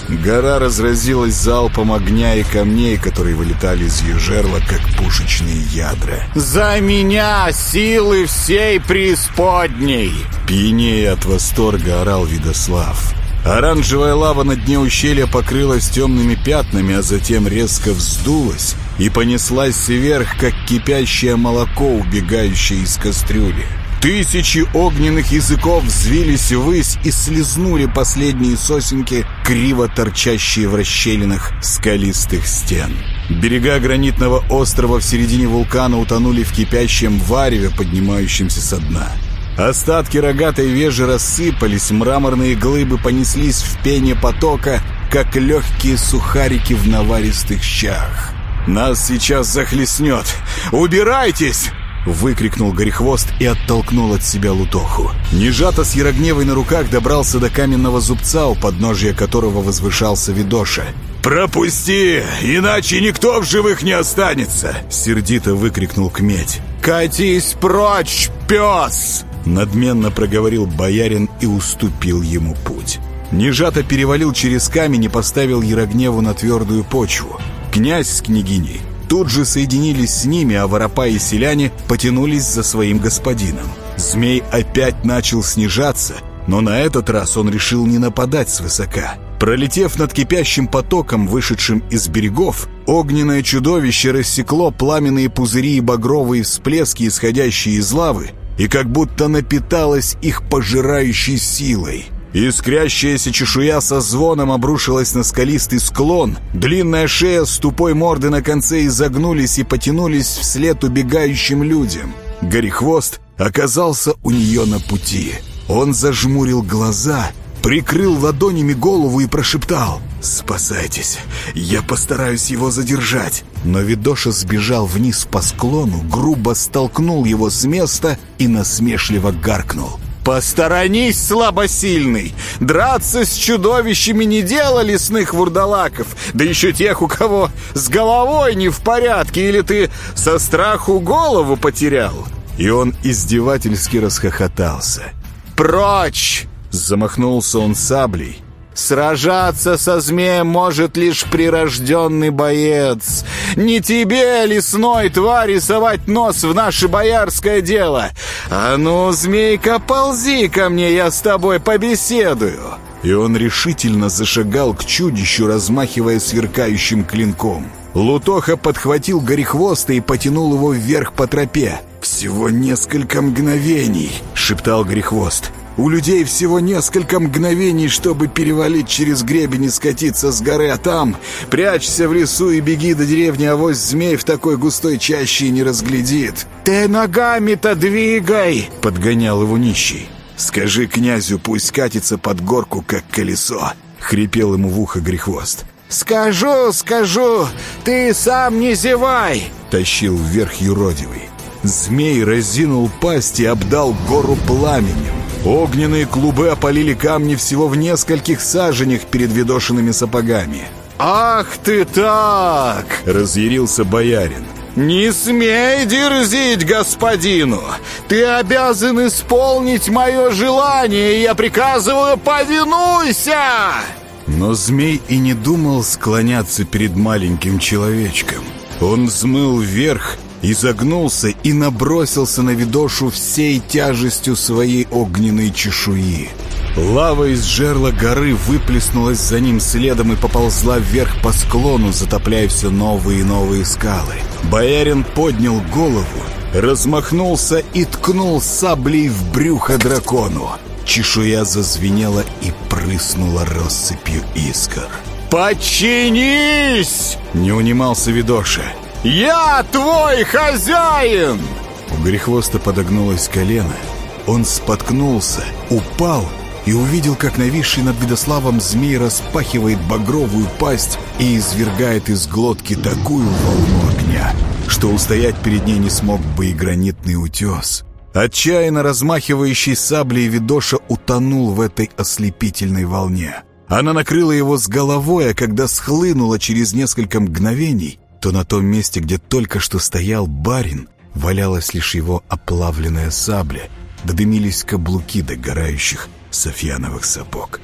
Гора разразилась залпом огня и камней, которые вылетали из ее жерла, как пушечные ядра. «За меня силы всей преисподней!» Пьянее от восторга орал Видослав. Оранжевая лава на дне ущелья покрылась темными пятнами, а затем резко вздулась и понеслась вверх, как кипящее молоко, убегающее из кастрюли. Тысячи огненных языков взвились ввысь и слезнули последние сосенки, криво торчащие в расщелинах скалистых стен. Берега гранитного острова в середине вулкана утонули в кипящем вареве, поднимающемся со дна. Остатки рогатой вежи рассыпались, мраморные глыбы понеслись в пене потока, как легкие сухарики в наваристых щах. «Нас сейчас захлестнет! Убирайтесь!» Выкрикнул Горехвост и оттолкнул от себя Лутоху. Нежато с Ярогневой на руках добрался до каменного зубца, у подножия которого возвышался Видоша. «Пропусти, иначе никто в живых не останется!» Сердито выкрикнул Кметь. «Катись прочь, пес!» Надменно проговорил боярин и уступил ему путь. Нежато перевалил через камень и поставил Ярогневу на твердую почву. Князь с княгиней тут же соединились с ними, а воропа и селяне потянулись за своим господином. Змей опять начал снижаться, но на этот раз он решил не нападать свысока. Пролетев над кипящим потоком, вышедшим из берегов, огненное чудовище рассекло пламенные пузыри и багровые всплески, исходящие из лавы, и как будто напиталась их пожирающей силой. Искрящаяся чешуя со звоном обрушилась на скалистый склон. Длинная шея с тупой морды на конце изогнулись и потянулись вслед убегающим людям. Горехвост оказался у нее на пути. Он зажмурил глаза, прикрыл ладонями голову и прошептал «Спасайтесь, я постараюсь его задержать». Но Видоша сбежал вниз по склону, грубо столкнул его с места и насмешливо гаркнул «Посторонись, слабосильный! Драться с чудовищами не дело лесных вурдалаков, да еще тех, у кого с головой не в порядке, или ты со страху голову потерял!» И он издевательски расхохотался. «Прочь!» — замахнулся он саблей, Сражаться со змеем может лишь прирожденный боец. Не тебе, лесной твари, совать нос в наше боярское дело. А ну, змейка, ползи ко мне, я с тобой побеседую». И он решительно зашагал к чудищу, размахивая сверкающим клинком. Лутоха подхватил горехвоста и потянул его вверх по тропе. «Всего несколько мгновений», — шептал Грехвост. У людей всего несколько мгновений, чтобы перевалить через гребень и скатиться с горы, а там прячься в лесу и беги до деревни, а авось змей в такой густой чаще и не разглядит. «Ты ногами-то двигай!» — подгонял его нищий. «Скажи князю, пусть катится под горку, как колесо!» — хрипел ему в ухо Грехвост. «Скажу, скажу! Ты сам не зевай!» — тащил вверх юродивый. Змей разинул пасть и обдал гору пламенем. Огненные клубы опалили камни всего в нескольких саженях перед видошенными сапогами. «Ах ты так!» — разъярился боярин. «Не смей дерзить господину! Ты обязан исполнить мое желание, и я приказываю, повинуйся!» Но змей и не думал склоняться перед маленьким человечком. Он взмыл вверх, изогнулся и набросился на видошу всей тяжестью своей огненной чешуи. Лава из жерла горы выплеснулась за ним следом и поползла вверх по склону, затопляя все новые и новые скалы. Боярин поднял голову, размахнулся и ткнул саблей в брюхо дракону. Чешуя зазвенела и прыснула россыпью искр. «Подчинись!» — не унимался Видоша. «Я твой хозяин!» У Грехвоста подогнулось колено. Он споткнулся, упал и увидел, как нависший над Видославом змей распахивает багровую пасть и извергает из глотки такую волну огня, что устоять перед ней не смог бы и гранитный утес. Отчаянно размахивающий саблей Видоша утонул в этой ослепительной волне. Она накрыла его с головой, а когда схлынула через несколько мгновений, то на том месте, где только что стоял барин, валялась лишь его оплавленная сабля, додымились каблуки догорающих Софьяновых сапог.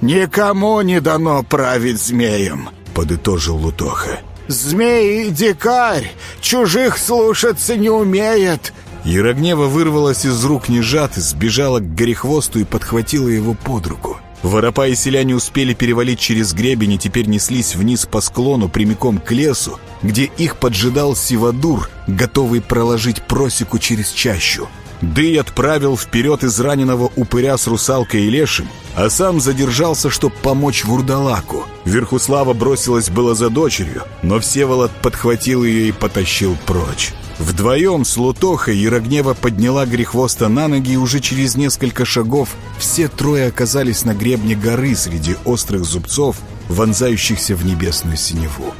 «Никому не дано править змеем», — подытожил Лутоха. «Змей — дикарь, чужих слушаться не умеет». Ярогнева вырвалась из рук нежат, сбежала к горехвосту и подхватила его под руку. Воропа и селяне успели перевалить через гребень и теперь неслись вниз по склону прямиком к лесу, где их поджидал Сивадур, готовый проложить просеку через чащу. Дый отправил вперед израненного упыря с русалкой и лешим, а сам задержался, чтобы помочь вурдалаку. Верхуслава бросилась было за дочерью, но Всеволод подхватил ее и потащил прочь. Вдвоем с Лутохой Ярогнева подняла Грехвоста на ноги, и уже через несколько шагов все трое оказались на гребне горы среди острых зубцов, вонзающихся в небесную синеву.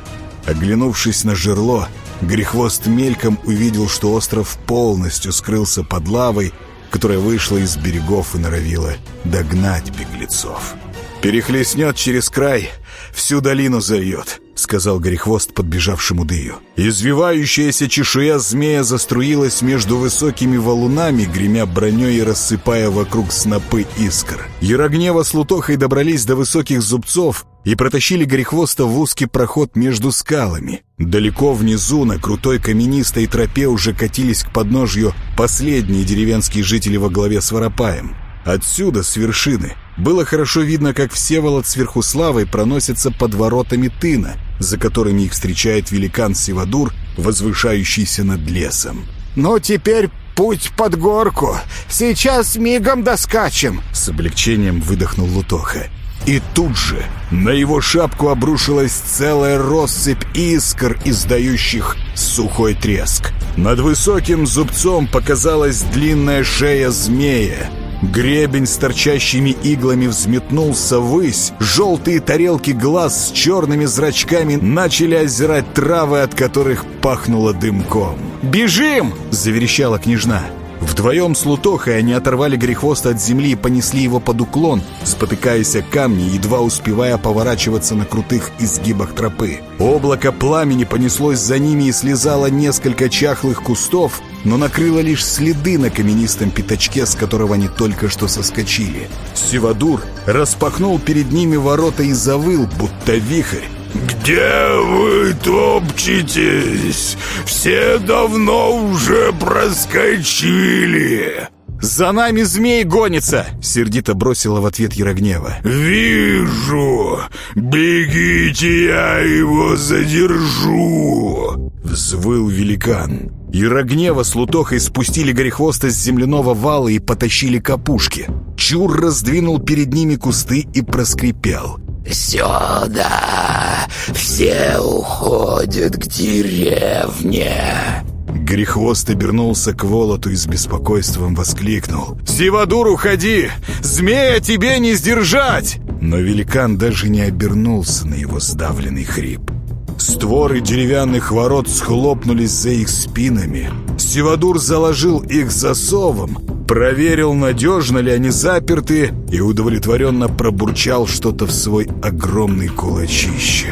Оглянувшись на жерло, Грехвост мельком увидел, что остров полностью скрылся под лавой, которая вышла из берегов и норовила догнать беглецов. «Перехлестнет через край, всю долину зальет», — сказал Горехвост подбежавшему Дыю. Извивающаяся чешуя змея заструилась между высокими валунами, гремя броней и рассыпая вокруг снопы искр. Ярогнева с Лутохой добрались до высоких зубцов и протащили Горехвоста в узкий проход между скалами. Далеко внизу, на крутой каменистой тропе, уже катились к подножью последние деревенские жители во главе с Воропаем. Отсюда, с вершины, было хорошо видно, как Всеволод с Верхуславой проносятся под воротами тына, за которыми их встречает великан Сивадур, возвышающийся над лесом. «Ну, теперь путь под горку. Сейчас мигом доскачем!» С облегчением выдохнул Лутоха. И тут же на его шапку обрушилась целая россыпь искр, издающих сухой треск. Над высоким зубцом показалась длинная шея змея. Гребень с торчащими иглами взметнулся ввысь. Желтые тарелки глаз с черными зрачками начали озирать травы, от которых пахнуло дымком. «Бежим!» — заверещала княжна. Вдвоем с Лутохой они оторвали Грехвоста от земли и понесли его под уклон, спотыкаясь о камни, едва успевая поворачиваться на крутых изгибах тропы. Облако пламени понеслось за ними и слезало несколько чахлых кустов, но накрыло лишь следы на каменистом пятачке, с которого они только что соскочили. Сивадур распахнул перед ними ворота и завыл, будто вихрь. «Где вы топчетесь? Все давно уже проскочили!» «За нами змей гонится!» — сердито бросила в ответ Ярогнева. «Вижу! Бегите, я его задержу!» — взвыл великан. Ярогнева с Лутохой спустили Горехвоста с земляного вала и потащили к опушке. Чур раздвинул перед ними кусты и проскрипел. «Сюда! Все уходят к деревне!» Грехвост обернулся к Волоту и с беспокойством воскликнул. «Сивадур, уходи! Змея тебе не сдержать!» Но великан даже не обернулся на его сдавленный хрип. Створы деревянных ворот схлопнулись за их спинами. Сивадур заложил их засовом, проверил, надежно ли они заперты, и удовлетворенно пробурчал что-то в свой огромный кулачище.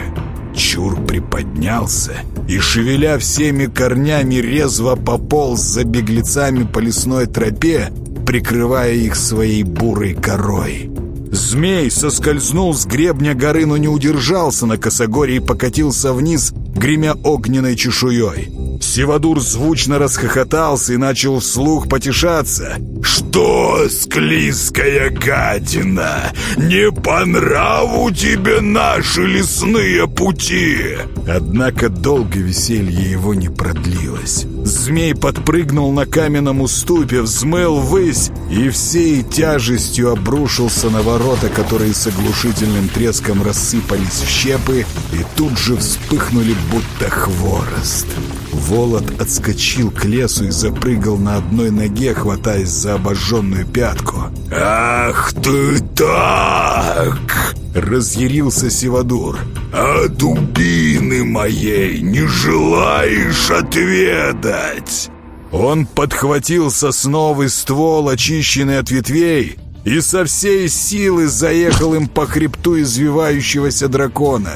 Чур приподнялся и, шевеля всеми корнями, резво пополз за беглецами по лесной тропе, прикрывая их своей бурой корой. Змей соскользнул с гребня горы, но не удержался на косогоре и покатился вниз, гремя огненной чешуей. Сивадур звучно расхохотался и начал вслух потешаться. «Что, склизкая гадина, не по нраву тебе наши лесные пути?» Однако долго веселье его не продлилось. Змей подпрыгнул на каменном уступе, взмыл ввысь и всей тяжестью обрушился на ворота, которые с оглушительным треском рассыпались в щепы и тут же вспыхнули, будто хворост. Волод отскочил к лесу и запрыгал на одной ноге, хватаясь за обожженную пятку. «Ах ты так!» — разъярился Сивадур. «А дубины моей не желаешь отведать?» Он подхватил сосновый ствол, очищенный от ветвей, и со всей силы заехал им по хребту извивающегося дракона.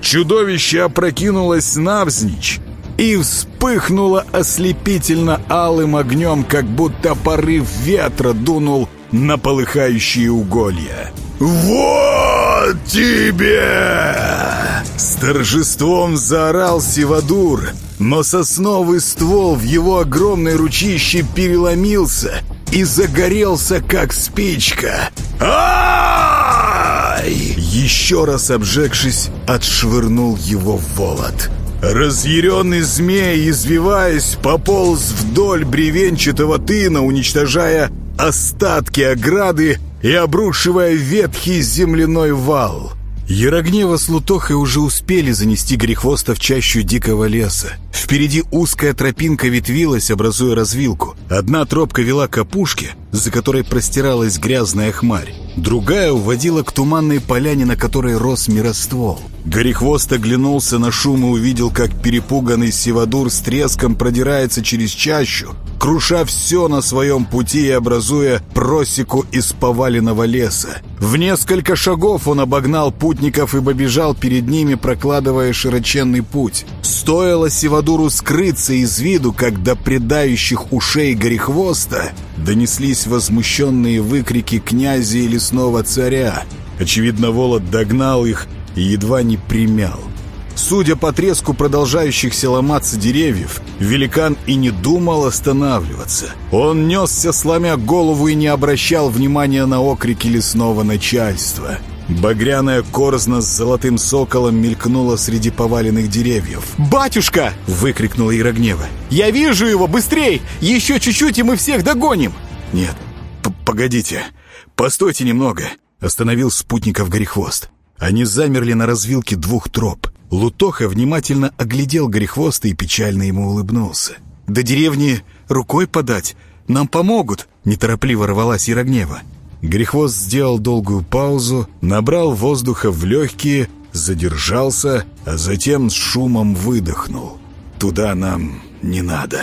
Чудовище опрокинулось навзничь, и вспыхнуло ослепительно алым огнем, как будто порыв ветра дунул на полыхающие уголья. «Вот тебе!» С торжеством заорал Сивадур, но сосновый ствол в его огромной ручище переломился и загорелся, как спичка. «Ай!» Еще раз обжегшись, отшвырнул его в волод. Разъяренный змей, извиваясь, пополз вдоль бревенчатого тына, уничтожая остатки ограды и обрушивая ветхий земляной вал. Ярогнева с Лутохой уже успели занести Грехвоста в чащу дикого леса. Впереди узкая тропинка ветвилась, образуя развилку. Одна тропка вела к опушке, за которой простиралась грязная хмарь. Другая уводила к туманной поляне, на которой рос мироствол. Горехвост оглянулся на шум и увидел, как перепуганный Сивадур с треском продирается через чащу, круша все на своем пути и образуя просеку из поваленного леса. В несколько шагов он обогнал путников и побежал перед ними, прокладывая широченный путь. Стоило Сивадуру скрыться из виду, как до предающих ушей Горехвоста донеслись возмущенные выкрики князя и лесного царя. Очевидно, Волод догнал их и едва не примял. Судя по треску продолжающихся ломаться деревьев, великан и не думал останавливаться. Он несся, сломя голову, и не обращал внимания на окрики лесного начальства. Багряная корзна с золотым соколом мелькнула среди поваленных деревьев. «Батюшка!» — выкрикнула Ирогнева. «Я вижу его! Быстрей! Еще чуть-чуть, и мы всех догоним!» «Нет, погодите! Постойте немного!» — остановил спутников Горехвост. Они замерли на развилке двух троп. Лутоха внимательно оглядел Горехвоста и печально ему улыбнулся. «До деревни рукой подать? Нам помогут!» Неторопливо рвалась Ярогнева. Грехвост сделал долгую паузу, набрал воздуха в легкие, задержался, а затем с шумом выдохнул. «Туда нам не надо».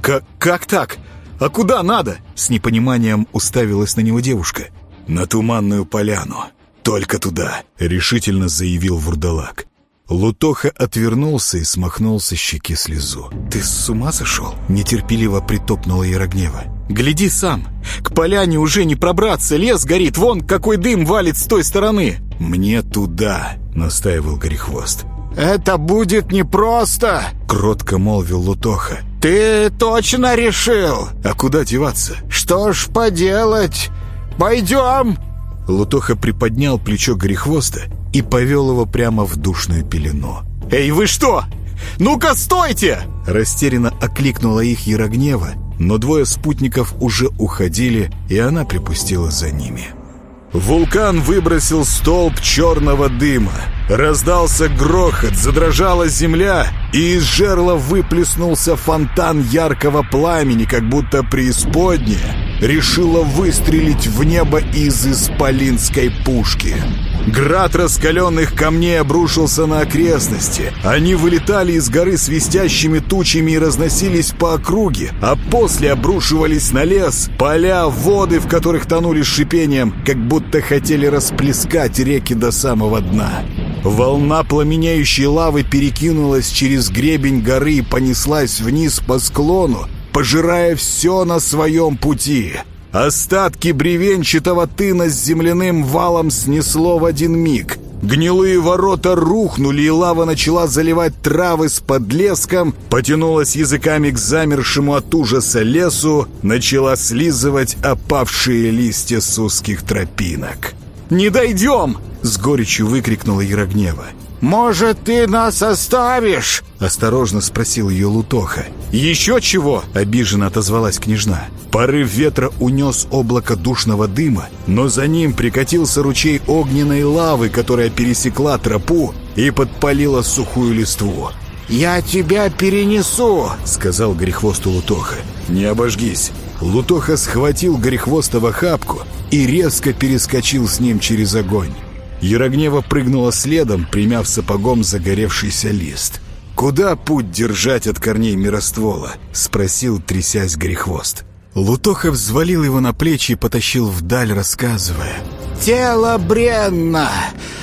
К «Как так? А куда надо?» С непониманием уставилась на него девушка. «На туманную поляну. Только туда», — решительно заявил вурдалак. Лутоха отвернулся и смахнул со щеки слезу. «Ты с ума сошел?» — нетерпеливо притопнула Ярогнева. «Гляди сам! К поляне уже не пробраться, лес горит, вон какой дым валит с той стороны!» «Мне туда!» — настаивал Горехвост. «Это будет непросто!» — кротко молвил Лутоха. «Ты точно решил?» «А куда деваться?» «Что ж поделать? Пойдем!» Лутоха приподнял плечо Горехвоста и повел его прямо в душную пелену. «Эй, вы что? Ну-ка, стойте!» Растерянно окликнула их Ярогнева, но двое спутников уже уходили, и она припустила за ними. Вулкан выбросил столб черного дыма. Раздался грохот, задрожала земля, и из жерла выплеснулся фонтан яркого пламени, как будто преисподняя решила выстрелить в небо из исполинской пушки. Град раскаленных камней обрушился на окрестности. Они вылетали из горы свистящими тучами и разносились по округе, а после обрушивались на лес, поля, воды, в которых тонули шипением, как будто хотели расплескать реки до самого дна. Волна пламенеющей лавы перекинулась через гребень горы и понеслась вниз по склону, пожирая все на своем пути. Остатки бревенчатого тына с земляным валом снесло в один миг. Гнилые ворота рухнули, и лава начала заливать травы с подлеском, потянулась языками к замершему от ужаса лесу, начала слизывать опавшие листья с узких тропинок. «Не дойдем!» — с горечью выкрикнула Ярогнева. «Может, ты нас оставишь?» — осторожно спросил ее Лутоха. «Еще чего?» — обиженно отозвалась княжна. Порыв ветра унес облако душного дыма, но за ним прикатился ручей огненной лавы, которая пересекла тропу и подпалила сухую листву. «Я тебя перенесу!» — сказал Горехвосту Лутоха. «Не обожгись!» Лутоха схватил Горехвоста в охапку и резко перескочил с ним через огонь. Ярогнева прыгнула следом, примяв сапогом загоревшийся лист. «Куда путь держать от корней мироствола?» — спросил, трясясь Грехвост. Лутоха взвалил его на плечи и потащил вдаль, рассказывая. «Тело бренно,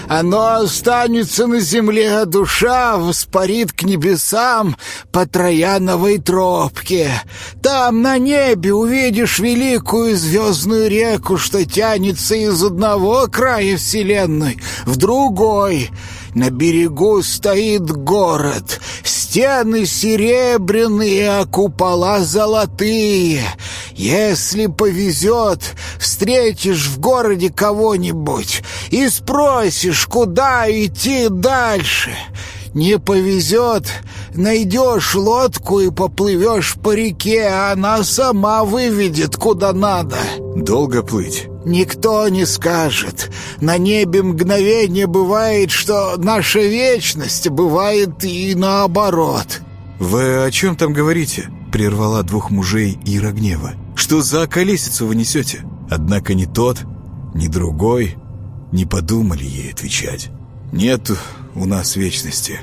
оно останется на земле, а душа воспарит к небесам по Трояновой тропке. Там на небе увидишь великую звездную реку, что тянется из одного края вселенной в другой». На берегу стоит город, стены серебряные, а купола золотые. Если повезет, встретишь в городе кого-нибудь и спросишь, куда идти дальше. Не повезет, найдешь лодку и поплывешь по реке, а она сама выведет куда надо. Долго плыть? Никто не скажет. На небе мгновение бывает, что наша вечность бывает и наоборот. «Вы о чем там говорите?» — прервала двух мужей Ира гнева. «Что за колесицу вы несете?» Однако ни тот, ни другой не подумали ей отвечать. «Нет у нас вечности.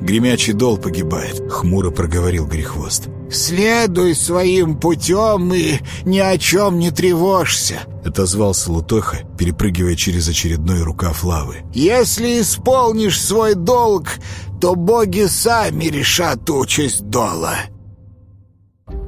Гремячий дол погибает», — хмуро проговорил Грехвост. «Следуй своим путем и ни о чем не тревожься», — отозвался Лутоха, перепрыгивая через очередной рукав лавы. «Если исполнишь свой долг, то боги сами решат участь дола».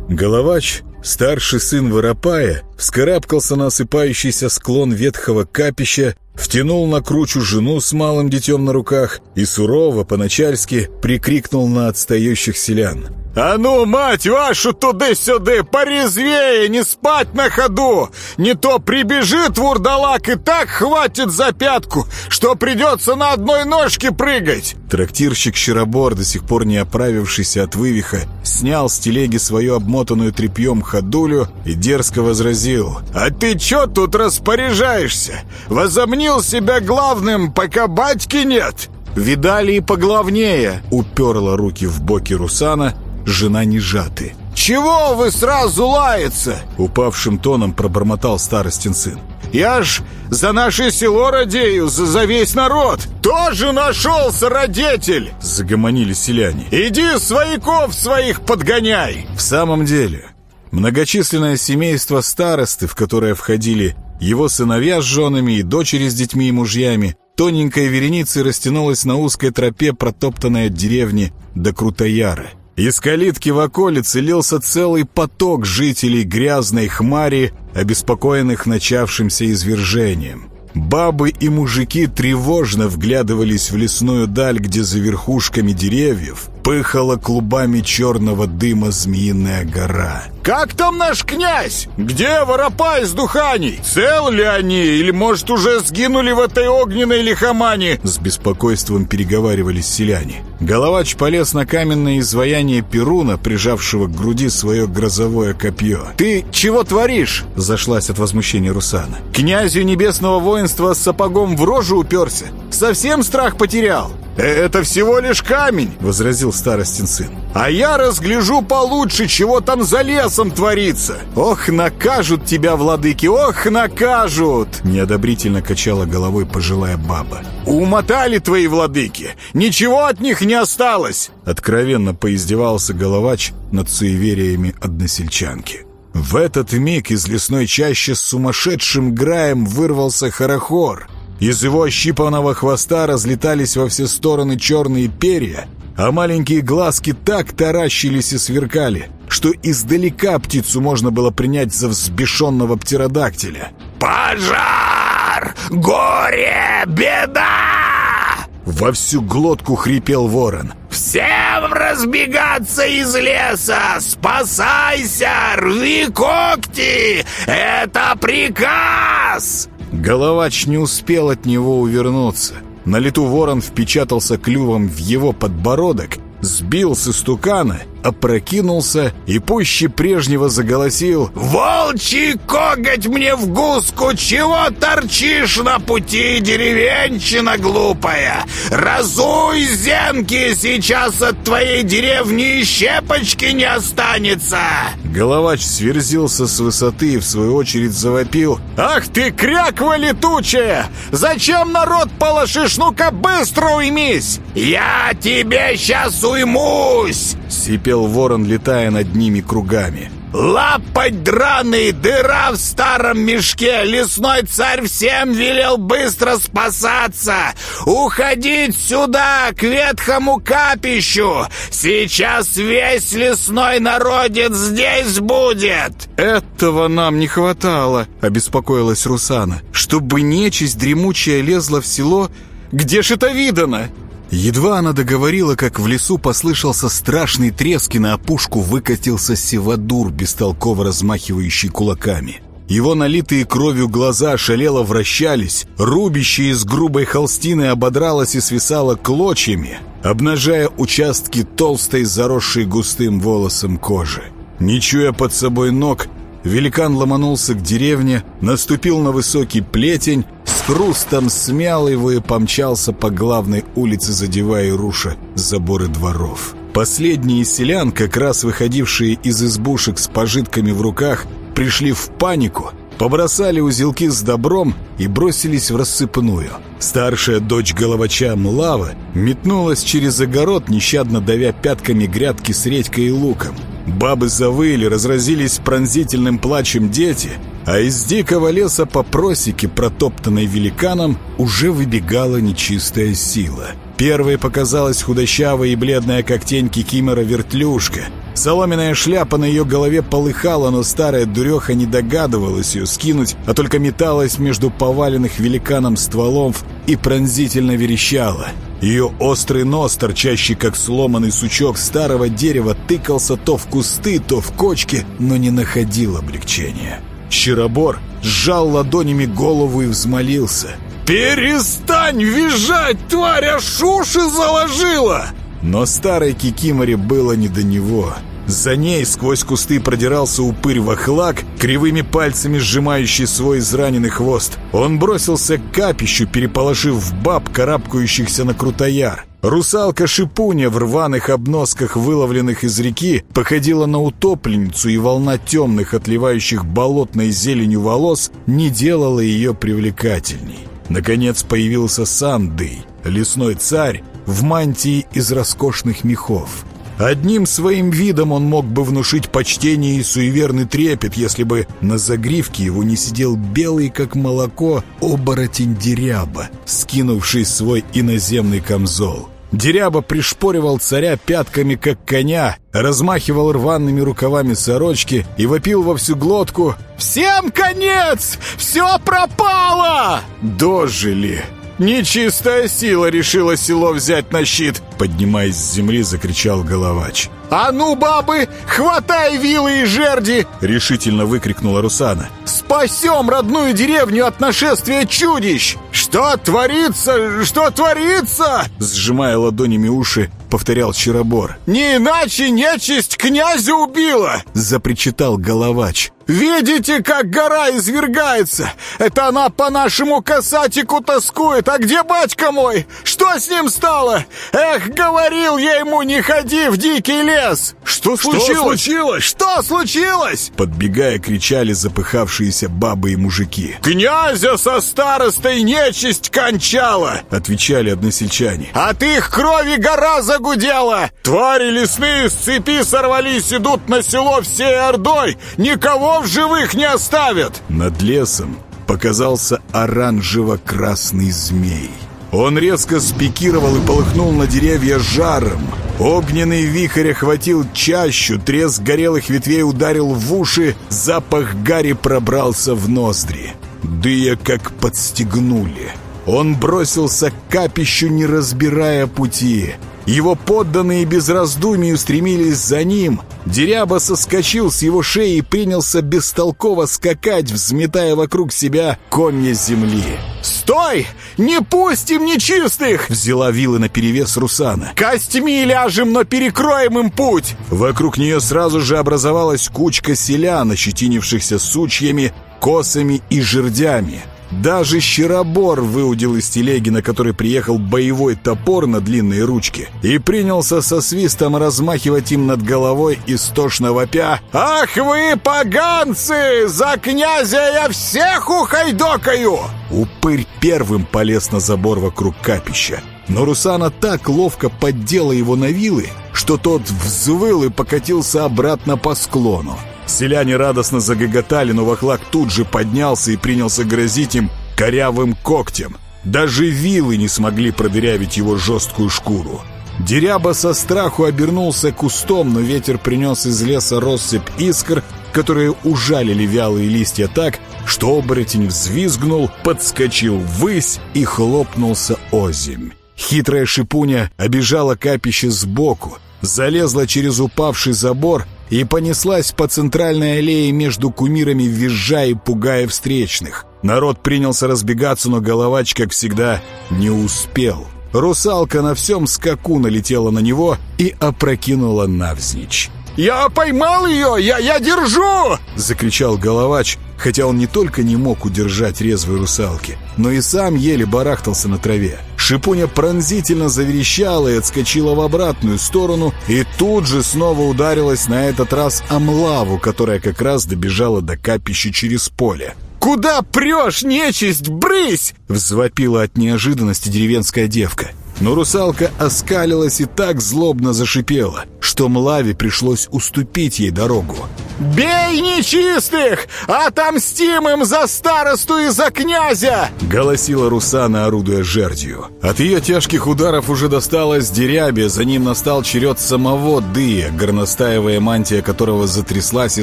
Головач, старший сын Воропая, вскарабкался на осыпающийся склон ветхого капища, втянул на кручу жену с малым детем на руках и сурово, по-начальски, прикрикнул на отстающих селян. «А ну, мать вашу, туды-сюды, порезвее, не спать на ходу! Не то прибежит вурдалак и так хватит за пятку, что придется на одной ножке прыгать!» Трактирщик Щеробор, до сих пор не оправившийся от вывиха, снял с телеги свою обмотанную тряпьем ходулю и дерзко возразил. «А ты чё тут распоряжаешься? Возомнил себя главным, пока батьки нет?» «Видали и поглавнее!» — уперла руки в боки Русана, жена не жаты. «Чего вы сразу лается?» — упавшим тоном пробормотал старостин сын. «Я ж за наше село радею, за, за весь народ! Тоже нашелся родитель!» — загомонили селяне. «Иди свояков своих подгоняй!» В самом деле, многочисленное семейство старосты, в которое входили его сыновья с женами и дочери с детьми и мужьями, тоненькой вереницей растянулась на узкой тропе, протоптанной от деревни до Крутояры — из калитки в околице лился целый поток жителей грязной хмари, обеспокоенных начавшимся извержением. Бабы и мужики тревожно вглядывались в лесную даль, где за верхушками деревьев пыхала клубами черного дыма змеиная гора. «Как там наш князь? Где Воропай с Духаней? Цел ли они? Или, может, уже сгинули в этой огненной лихомане?» С беспокойством переговаривались селяне. Головач полез на каменное изваяние Перуна, прижавшего к груди свое грозовое копье. «Ты чего творишь?» — зашлась от возмущения Русана. «Князю небесного воинства с сапогом в рожу уперся? Совсем страх потерял?» «Это всего лишь камень», — возразил старостин сын. «А я разгляжу получше, чего там за лесом творится. Ох, накажут тебя, владыки, ох, накажут!» Неодобрительно качала головой пожилая баба. «Умотали твои владыки! Ничего от них не осталось!» Откровенно поиздевался головач над суевериями односельчанки. В этот миг из лесной чащи с сумасшедшим граем вырвался хорохор — Из его ощипанного хвоста разлетались во все стороны черные перья, а маленькие глазки так таращились и сверкали, что издалека птицу можно было принять за взбешенного птеродактиля. «Пожар! Горе! Беда!» Во всю глотку хрипел ворон. «Всем разбегаться из леса! Спасайся! Рви когти! Это приказ!» Головач не успел от него увернуться. На лету ворон впечатался клювом в его подбородок, сбил с истукана опрокинулся и пуще прежнего заголосил «Волчий коготь мне в гуску! Чего торчишь на пути, деревенщина глупая? Разуй зенки, сейчас от твоей деревни и щепочки не останется!» Головач сверзился с высоты и в свою очередь завопил «Ах ты, кряква летучая! Зачем народ полошишь? Ну-ка быстро уймись!» «Я тебе сейчас уймусь!» Сипел ворон, летая над ними кругами. «Лапать драный, дыра в старом мешке! Лесной царь всем велел быстро спасаться! Уходить сюда, к ветхому капищу! Сейчас весь лесной народец здесь будет!» «Этого нам не хватало!» — обеспокоилась Русана. «Чтобы нечисть дремучая лезла в село, где ж это видано?» Едва она договорила, как в лесу послышался страшный треск, и на опушку выкатился севадур, бестолково размахивающий кулаками. Его налитые кровью глаза шалело вращались, рубище из грубой холстины ободралось и свисало клочьями, обнажая участки толстой, заросшей густым волосом кожи. Не чуя под собой ног, великан ломанулся к деревне, наступил на высокий плетень хрустом смял его и помчался по главной улице, задевая и руша заборы дворов. Последние селян, как раз выходившие из избушек с пожитками в руках, пришли в панику, побросали узелки с добром и бросились в рассыпную. Старшая дочь головача Млава метнулась через огород, нещадно давя пятками грядки с редькой и луком. Бабы завыли, разразились пронзительным плачем дети — а из дикого леса по просеке, протоптанной великаном, уже выбегала нечистая сила. Первой показалась худощавая и бледная, как тень кикимора, вертлюшка. Соломенная шляпа на ее голове полыхала, но старая дуреха не догадывалась ее скинуть, а только металась между поваленных великаном стволов и пронзительно верещала. Ее острый нос, торчащий как сломанный сучок старого дерева, тыкался то в кусты, то в кочки, но не находил облегчения. Щеробор сжал ладонями голову и взмолился. «Перестань визжать, тварь, аж уши заложила!» Но старой Кикиморе было не до него. За ней сквозь кусты продирался упырь вахлак, кривыми пальцами сжимающий свой израненный хвост. Он бросился к капищу, переполошив баб, карабкающихся на крутояр. Русалка Шипуня в рваных обносках, выловленных из реки, походила на утопленницу, и волна темных, отливающих болотной зеленью волос, не делала ее привлекательней. Наконец появился Сандый, лесной царь, в мантии из роскошных мехов. Одним своим видом он мог бы внушить почтение и суеверный трепет, если бы на загривке его не сидел белый, как молоко, оборотень деряба, скинувший свой иноземный камзол. Деряба пришпоривал царя пятками, как коня, размахивал рваными рукавами сорочки и вопил во всю глотку «Всем конец! Все пропало!» Дожили! Нечистая сила решила село взять на щит!» Поднимаясь с земли, закричал Головач. «А ну, бабы, хватай вилы и жерди!» Решительно выкрикнула Русана. «Спасем родную деревню от нашествия чудищ!» «Что творится? Что творится?» Сжимая ладонями уши, повторял Чаробор. «Не иначе нечисть князя убила!» Запричитал Головач. «Видите, как гора извергается? Это она по нашему касатику тоскует. А где батька мой? Что с ним стало? Эх, говорил я ему, не ходи в дикий лес! Что случилось? Что случилось? Что случилось?» Подбегая, кричали запыхавшиеся бабы и мужики. «Князя со старостой нечисть кончала!» Отвечали односельчане. «От их крови гора загудела! Твари лесные с цепи сорвались, идут на село всей ордой! Никого в живых не оставят!» Над лесом показался оранжево-красный змей. Он резко спикировал и полыхнул на деревья жаром. Огненный вихрь охватил чащу, треск горелых ветвей ударил в уши, запах гари пробрался в ноздри. Дыя как подстегнули. Он бросился к капищу, не разбирая пути. Его подданные без раздумий устремились за ним. Деряба соскочил с его шеи и принялся бестолково скакать, взметая вокруг себя комья земли. «Стой! Не пустим нечистых!» Взяла вилы наперевес Русана. «Костьми ляжем, но перекроем им путь!» Вокруг нее сразу же образовалась кучка селян, ощетинившихся сучьями, косами и жердями. Даже Щеробор выудил из телеги, на которой приехал боевой топор на длинные ручки, и принялся со свистом размахивать им над головой истошно вопя «Ах вы, поганцы! За князя я всех ухайдокаю!» Упырь первым полез на забор вокруг капища, но Русана так ловко поддела его на вилы, что тот взвыл и покатился обратно по склону. Селяне радостно загоготали, но Вахлак тут же поднялся и принялся грозить им корявым когтем. Даже вилы не смогли продырявить его жесткую шкуру. Деряба со страху обернулся кустом, но ветер принес из леса россыпь искр, которые ужалили вялые листья так, что оборотень взвизгнул, подскочил ввысь и хлопнулся озимь. Хитрая шипуня обижала капище сбоку, залезла через упавший забор и понеслась по центральной аллее между кумирами, визжая и пугая встречных. Народ принялся разбегаться, но Головач, как всегда, не успел. Русалка на всем скаку налетела на него и опрокинула навзничь. «Я поймал ее! Я, я держу!» — закричал Головач, хотя он не только не мог удержать резвой русалки, но и сам еле барахтался на траве. Шипуня пронзительно заверещала и отскочила в обратную сторону, и тут же снова ударилась на этот раз о млаву, которая как раз добежала до капища через поле. «Куда прешь, нечисть? Брысь!» — взвопила от неожиданности деревенская девка. Но русалка оскалилась и так злобно зашипела, что Млаве пришлось уступить ей дорогу. «Бей нечистых! Отомстим им за старосту и за князя!» — голосила Русана, орудуя жердью. От ее тяжких ударов уже досталось дерябе, за ним настал черед самого Дыя, горностаевая мантия которого затряслась и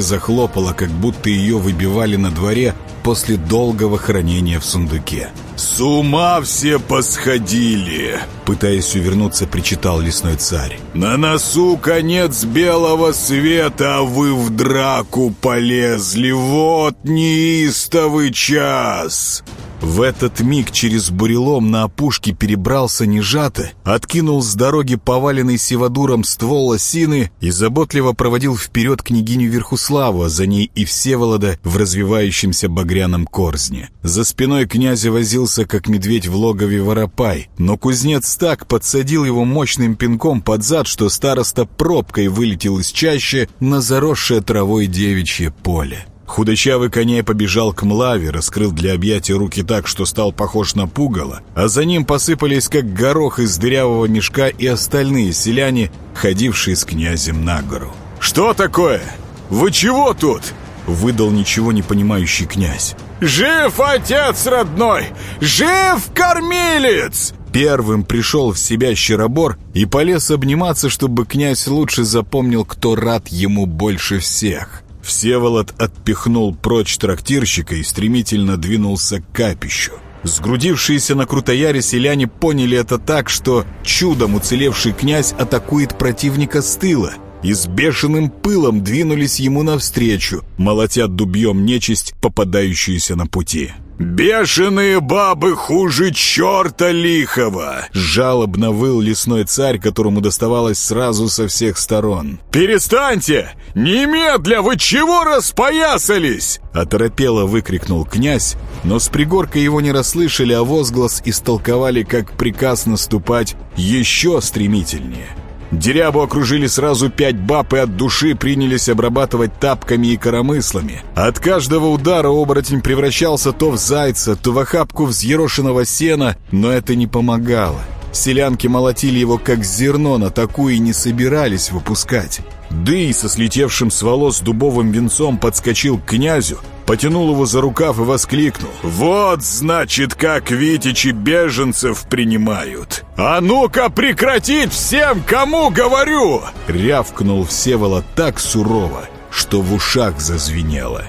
захлопала, как будто ее выбивали на дворе после долгого хранения в сундуке. «С ума все посходили!» Пытаясь увернуться, причитал лесной царь. «На носу конец белого света, а вы в драку полезли! Вот неистовый час!» В этот миг через бурелом на опушке перебрался нежато, откинул с дороги поваленный севадуром ствол осины и заботливо проводил вперед княгиню Верхуславу, за ней и Всеволода в развивающемся багряном корзне. За спиной князя возился, как медведь в логове воропай, но кузнец так подсадил его мощным пинком под зад, что староста пробкой вылетел из чащи на заросшее травой девичье поле. Худощавый коней побежал к млаве, раскрыл для объятия руки так, что стал похож на пугало, а за ним посыпались, как горох из дырявого мешка, и остальные селяне, ходившие с князем на гору. «Что такое? Вы чего тут?» — выдал ничего не понимающий князь. «Жив отец родной! Жив кормилец!» Первым пришел в себя Щеробор и полез обниматься, чтобы князь лучше запомнил, кто рад ему больше всех. Всеволод отпихнул прочь трактирщика и стремительно двинулся к капищу. Сгрудившиеся на Крутояре селяне поняли это так, что чудом уцелевший князь атакует противника с тыла, и с бешеным пылом двинулись ему навстречу, молотя дубьем нечисть, попадающуюся на пути. «Бешеные бабы хуже черта лихого!» Жалобно выл лесной царь, которому доставалось сразу со всех сторон. «Перестаньте! Немедля! Вы чего распоясались?» Оторопело выкрикнул князь, но с пригорка его не расслышали, а возглас истолковали как приказ наступать еще стремительнее. Дерябу окружили сразу пять баб и от души принялись обрабатывать тапками и коромыслами. От каждого удара оборотень превращался то в зайца, то в охапку взъерошенного сена, но это не помогало. Селянки молотили его как зерно, на такую и не собирались выпускать. Дый со слетевшим с волос дубовым венцом подскочил к князю, потянул его за рукав и воскликнул. «Вот, значит, как витичи беженцев принимают! А ну-ка прекратить всем, кому говорю!» Рявкнул Всеволод так сурово, что в ушах зазвенело.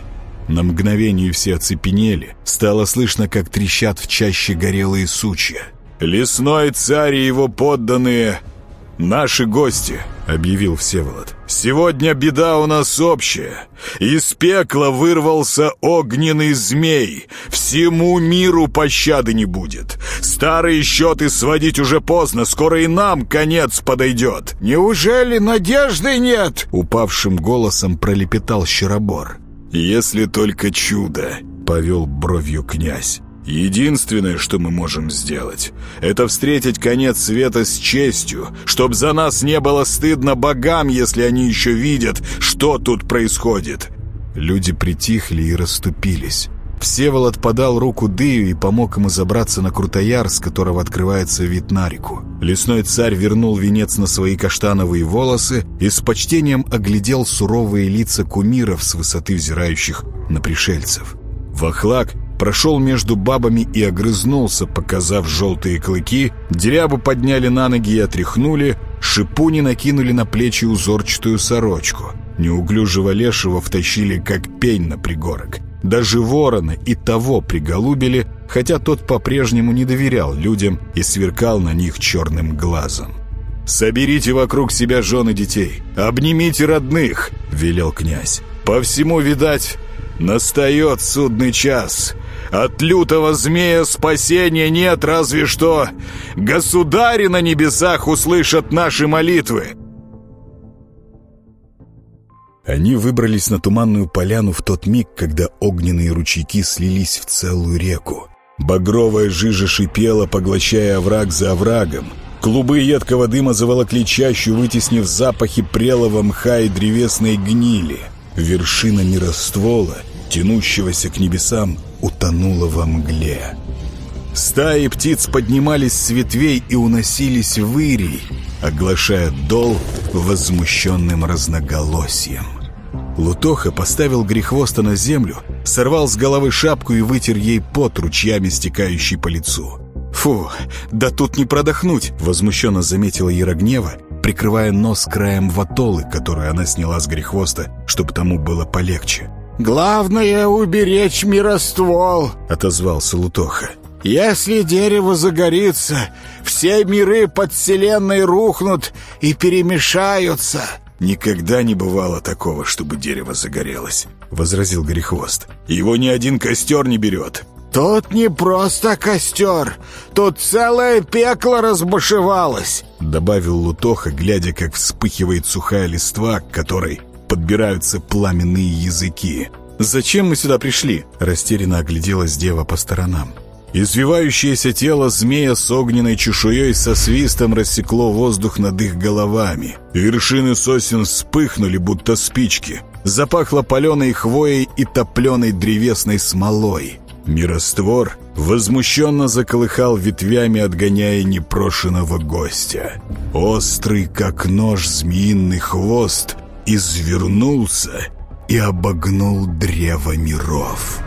На мгновение все оцепенели. Стало слышно, как трещат в чаще горелые сучья. «Лесной царь и его подданные — наши гости», — объявил Всеволод. «Сегодня беда у нас общая. Из пекла вырвался огненный змей. Всему миру пощады не будет. Старые счеты сводить уже поздно, скоро и нам конец подойдет». «Неужели надежды нет?» — упавшим голосом пролепетал Щеробор. «Если только чудо», — повел бровью князь. Единственное, что мы можем сделать, это встретить конец света с честью, чтоб за нас не было стыдно богам, если они еще видят, что тут происходит». Люди притихли и расступились. Всеволод подал руку Дыю и помог ему забраться на Крутояр, с которого открывается вид на реку. Лесной царь вернул венец на свои каштановые волосы и с почтением оглядел суровые лица кумиров с высоты взирающих на пришельцев. Вахлак прошел между бабами и огрызнулся, показав желтые клыки, дерябу подняли на ноги и отряхнули, шипуни накинули на плечи узорчатую сорочку. Неуклюжего лешего втащили, как пень на пригорок. Даже ворона и того приголубили, хотя тот по-прежнему не доверял людям и сверкал на них черным глазом. «Соберите вокруг себя жены детей, обнимите родных», — велел князь. «По всему, видать, настает судный час. От лютого змея спасения нет, разве что государи на небесах услышат наши молитвы. Они выбрались на туманную поляну в тот миг, когда огненные ручейки слились в целую реку. Багровая жижа шипела, поглощая овраг за оврагом. Клубы едкого дыма заволокли чащу, вытеснив запахи прелого мха и древесной гнили. Вершина мироствола, тянущегося к небесам, утонула во мгле. Стаи птиц поднимались с ветвей и уносились в ирий, оглашая дол возмущенным разноголосием. Лутоха поставил грехвоста на землю, сорвал с головы шапку и вытер ей пот ручьями, стекающий по лицу. «Фу, да тут не продохнуть!» — возмущенно заметила Ярогнева, прикрывая нос краем ватолы, которую она сняла с грехвоста, чтобы тому было полегче. «Главное — уберечь мироствол», — отозвался Лутоха. «Если дерево загорится, все миры под вселенной рухнут и перемешаются». «Никогда не бывало такого, чтобы дерево загорелось», — возразил Горехвост. «Его ни один костер не берет». «Тут не просто костер, тут целое пекло разбушевалось», — добавил Лутоха, глядя, как вспыхивает сухая листва, к которой подбираются пламенные языки. «Зачем мы сюда пришли?» — растерянно огляделась дева по сторонам. Извивающееся тело змея с огненной чешуей со свистом рассекло воздух над их головами. Вершины сосен вспыхнули, будто спички. Запахло паленой хвоей и топленой древесной смолой. Мироствор возмущенно заколыхал ветвями, отгоняя непрошенного гостя. Острый, как нож, змеиный хвост извернулся и обогнул древо миров.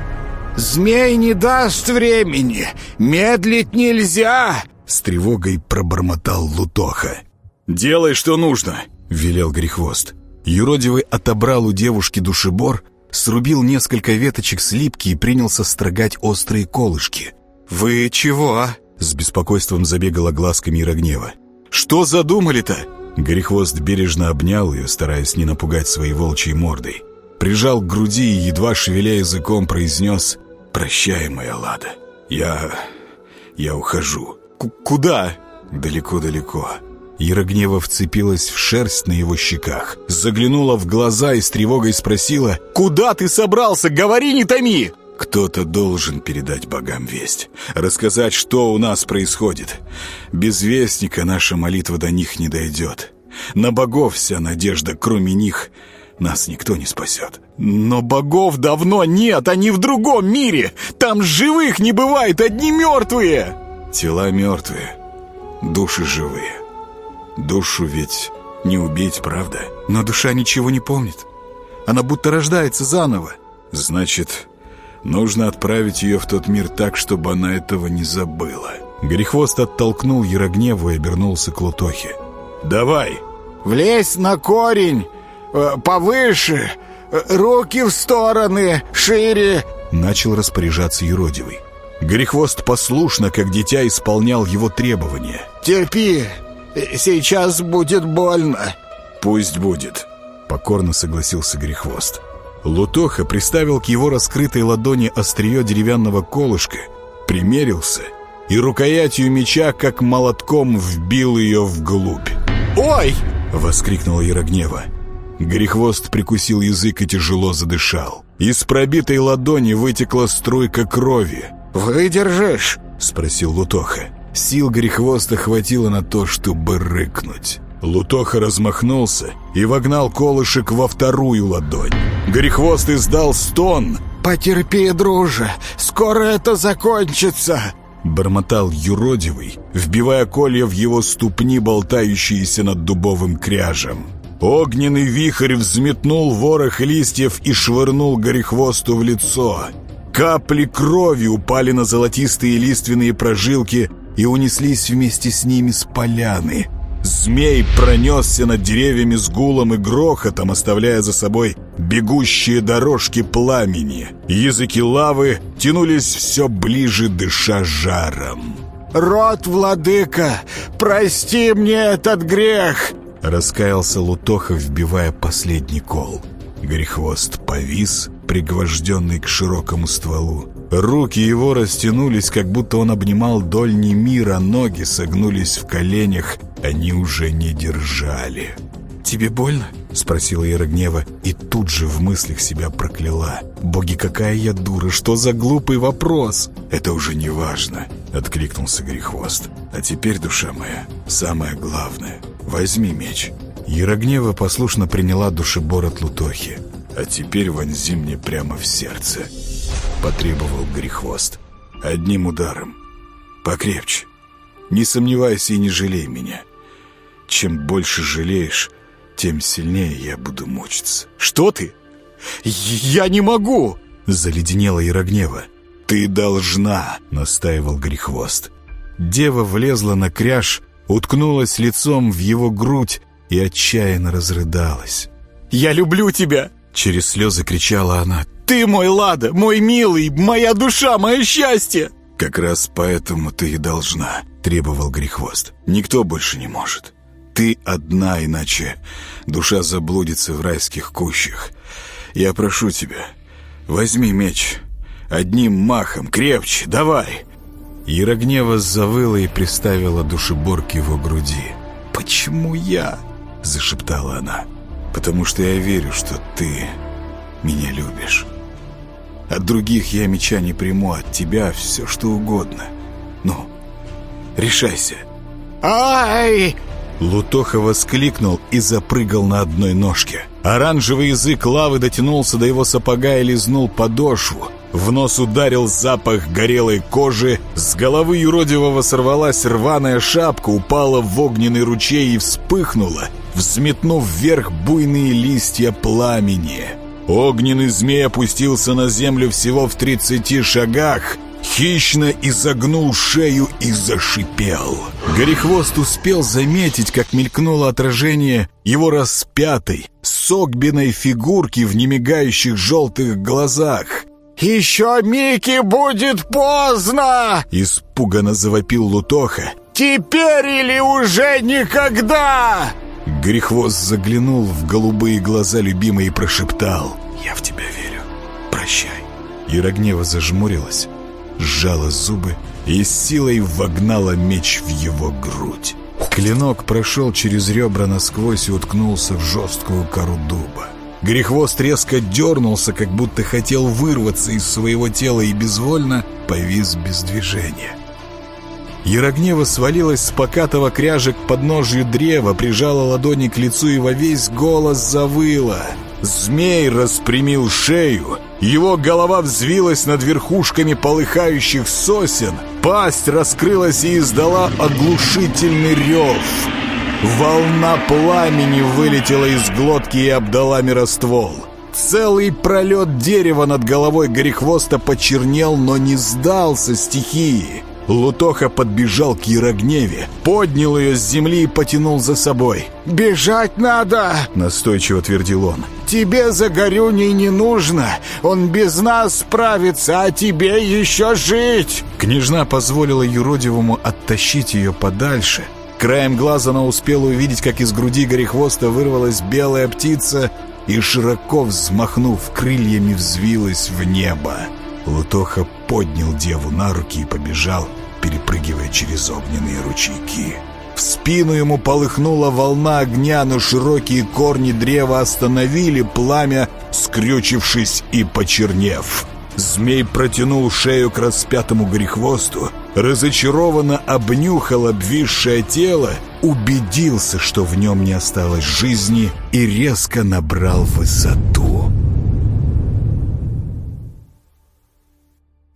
«Змей не даст времени! Медлить нельзя!» С тревогой пробормотал Лутоха. «Делай, что нужно!» — велел Грехвост. Юродивый отобрал у девушки душебор, срубил несколько веточек слипки и принялся строгать острые колышки. «Вы чего, а?» — с беспокойством забегала глазками Ирогнева. «Что задумали-то?» Горехвост бережно обнял ее, стараясь не напугать своей волчьей мордой. Прижал к груди и, едва шевеля языком, произнес «Прощай, моя Лада, я... я ухожу». К «Куда?» «Далеко-далеко». Ярогнева вцепилась в шерсть на его щеках, заглянула в глаза и с тревогой спросила «Куда ты собрался? Говори, не томи!» Кто-то должен передать богам весть, рассказать, что у нас происходит. Без вестника наша молитва до них не дойдет. На богов вся надежда, кроме них, нас никто не спасет. Но богов давно нет, они в другом мире. Там живых не бывает, одни мертвые. Тела мертвые, души живые. Душу ведь не убить, правда? Но душа ничего не помнит. Она будто рождается заново. Значит, Нужно отправить ее в тот мир так, чтобы она этого не забыла. Грехвост оттолкнул Ярогневу и обернулся к Лутохе. «Давай!» «Влезь на корень! Э, повыше! Э, руки в стороны! Шире!» Начал распоряжаться юродивый. Грехвост послушно, как дитя, исполнял его требования. «Терпи! Сейчас будет больно!» «Пусть будет!» Покорно согласился Грехвост. Лутоха приставил к его раскрытой ладони острие деревянного колышка, примерился и рукоятью меча, как молотком, вбил ее вглубь. «Ой!» — воскликнула Ярогнева. Грехвост прикусил язык и тяжело задышал. Из пробитой ладони вытекла струйка крови. «Выдержишь?» — спросил Лутоха. Сил Грехвоста хватило на то, чтобы рыкнуть. Лутоха размахнулся и вогнал колышек во вторую ладонь. Грехвост издал стон. «Потерпи, друже, скоро это закончится!» Бормотал юродивый, вбивая колья в его ступни, болтающиеся над дубовым кряжем. Огненный вихрь взметнул ворох листьев и швырнул Горехвосту в лицо. Капли крови упали на золотистые лиственные прожилки и унеслись вместе с ними с поляны. Змей пронесся над деревьями с гулом и грохотом, оставляя за собой бегущие дорожки пламени. Языки лавы тянулись все ближе, дыша жаром. «Рот, владыка, прости мне этот грех!» Раскаялся Лутоха, вбивая последний кол. Грехвост повис, пригвожденный к широкому стволу. Руки его растянулись, как будто он обнимал дольний мир, а ноги согнулись в коленях, они уже не держали. «Тебе больно?» — спросила Ира гнева, и тут же в мыслях себя прокляла. «Боги, какая я дура! Что за глупый вопрос?» «Это уже не важно», — откликнулся Грехвост. «А теперь, душа моя, самое главное — возьми меч». Ярогнева послушно приняла душебор от Лутохи. «А теперь вонзи мне прямо в сердце», — потребовал Грехвост. «Одним ударом. Покрепче. Не сомневайся и не жалей меня. Чем больше жалеешь, тем сильнее я буду мучиться». «Что ты? Я не могу!» — заледенела Ярогнева. «Ты должна!» — настаивал Грехвост. Дева влезла на кряж, уткнулась лицом в его грудь и отчаянно разрыдалась. «Я люблю тебя!» Через слезы кричала она. «Ты мой Лада, мой милый, моя душа, мое счастье!» «Как раз поэтому ты и должна», — требовал Грехвост. «Никто больше не может. Ты одна, иначе душа заблудится в райских кущах. Я прошу тебя, возьми меч. Одним махом, крепче, давай!» Ярогнева завыла и приставила душебор к его груди. «Почему я?» — зашептала она потому что я верю, что ты меня любишь. От других я меча не приму, от тебя все что угодно. Ну, решайся. Ай! Лутоха воскликнул и запрыгал на одной ножке. Оранжевый язык лавы дотянулся до его сапога и лизнул подошву. В нос ударил запах горелой кожи, с головы юродивого сорвалась рваная шапка, упала в огненный ручей и вспыхнула, взметнув вверх буйные листья пламени. Огненный змей опустился на землю всего в тридцати шагах, хищно изогнул шею и зашипел. Горехвост успел заметить, как мелькнуло отражение его распятой, согбиной фигурки в немигающих желтых глазах. «Еще Микки будет поздно!» Испуганно завопил Лутоха. «Теперь или уже никогда!» Грехвост заглянул в голубые глаза любимой и прошептал «Я в тебя верю. Прощай». Ярогнева зажмурилась, сжала зубы и силой вогнала меч в его грудь. Клинок прошел через ребра насквозь и уткнулся в жесткую кору дуба. Грехвост резко дернулся, как будто хотел вырваться из своего тела и безвольно повис без движения. Ярогнева свалилась с покатого кряжа к подножью древа, прижала ладони к лицу и во весь голос завыла. Змей распрямил шею, его голова взвилась над верхушками полыхающих сосен, пасть раскрылась и издала оглушительный рев. Волна пламени вылетела из глотки и обдала мироствол. Целый пролет дерева над головой Горехвоста почернел, но не сдался стихии. Лутоха подбежал к Ярогневе, поднял ее с земли и потянул за собой. «Бежать надо!» — настойчиво твердил он. «Тебе за Горюней не нужно. Он без нас справится, а тебе еще жить!» Княжна позволила юродивому оттащить ее подальше. Краем глаза она успела увидеть, как из груди Горехвоста вырвалась белая птица и, широко взмахнув крыльями, взвилась в небо. Лутоха поднял деву на руки и побежал, перепрыгивая через огненные ручейки. В спину ему полыхнула волна огня, но широкие корни древа остановили пламя, скрючившись и почернев. Змей протянул шею к распятому грехвосту, разочарованно обнюхал обвисшее тело, убедился, что в нем не осталось жизни и резко набрал высоту.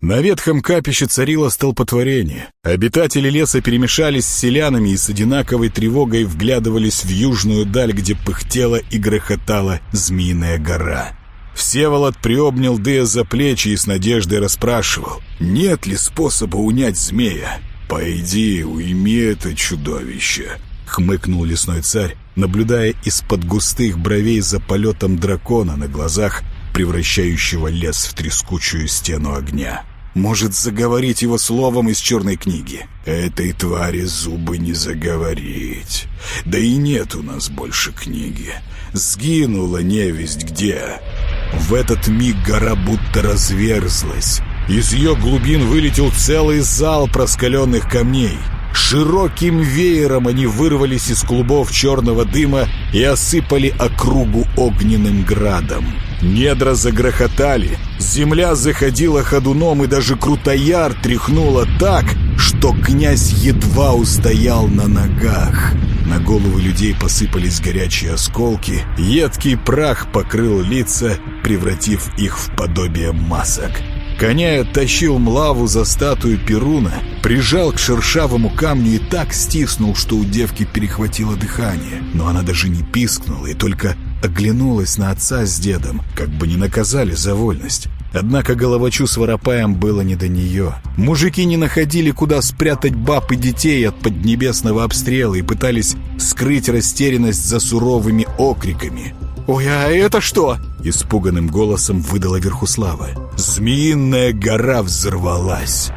На ветхом капище царило столпотворение. Обитатели леса перемешались с селянами и с одинаковой тревогой вглядывались в южную даль, где пыхтела и грохотала Змеиная гора. Всеволод приобнял Дея за плечи и с надеждой расспрашивал, нет ли способа унять змея. «Пойди, уйми это чудовище», — хмыкнул лесной царь, наблюдая из-под густых бровей за полетом дракона на глазах, превращающего лес в трескучую стену огня. Может заговорить его словом из черной книги. Этой твари зубы не заговорить. Да и нет у нас больше книги. Сгинула невесть где. В этот миг гора будто разверзлась. Из ее глубин вылетел целый зал проскаленных камней. Широким веером они вырвались из клубов черного дыма и осыпали округу огненным градом. Недра загрохотали, земля заходила ходуном, и даже Крутояр тряхнула так, что князь едва устоял на ногах. На головы людей посыпались горячие осколки, едкий прах покрыл лица, превратив их в подобие масок. Коня оттащил Млаву за статую Перуна, прижал к шершавому камню и так стиснул, что у девки перехватило дыхание. Но она даже не пискнула и только оглянулась на отца с дедом, как бы не наказали за вольность. Однако головачу с воропаем было не до нее. Мужики не находили, куда спрятать баб и детей от поднебесного обстрела и пытались скрыть растерянность за суровыми окриками. «Ой, а это что?» — испуганным голосом выдала Верхуслава. Змеиная гора взорвалась.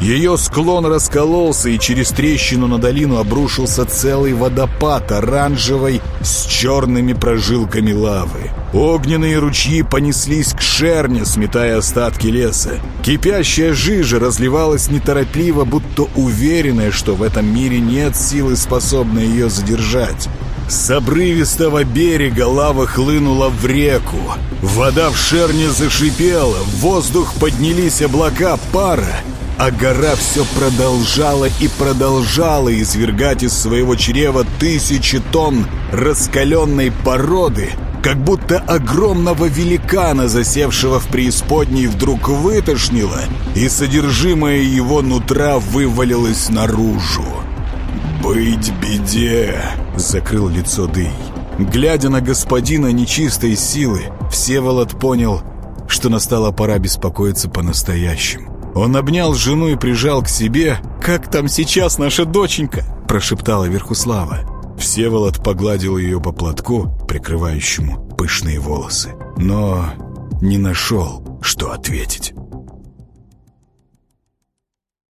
Ее склон раскололся, и через трещину на долину обрушился целый водопад оранжевой с черными прожилками лавы. Огненные ручьи понеслись к шерне, сметая остатки леса. Кипящая жижа разливалась неторопливо, будто уверенная, что в этом мире нет силы, способной ее задержать. С обрывистого берега лава хлынула в реку. Вода в шерне зашипела, в воздух поднялись облака пара, а гора все продолжала и продолжала извергать из своего чрева тысячи тонн раскаленной породы, как будто огромного великана, засевшего в преисподней, вдруг вытошнило, и содержимое его нутра вывалилось наружу. «Быть беде!» — закрыл лицо Дый. Глядя на господина нечистой силы, Всеволод понял, что настала пора беспокоиться по-настоящему. Он обнял жену и прижал к себе. «Как там сейчас наша доченька?» — прошептала Верхуслава. Всеволод погладил ее по платку, прикрывающему пышные волосы, но не нашел, что ответить.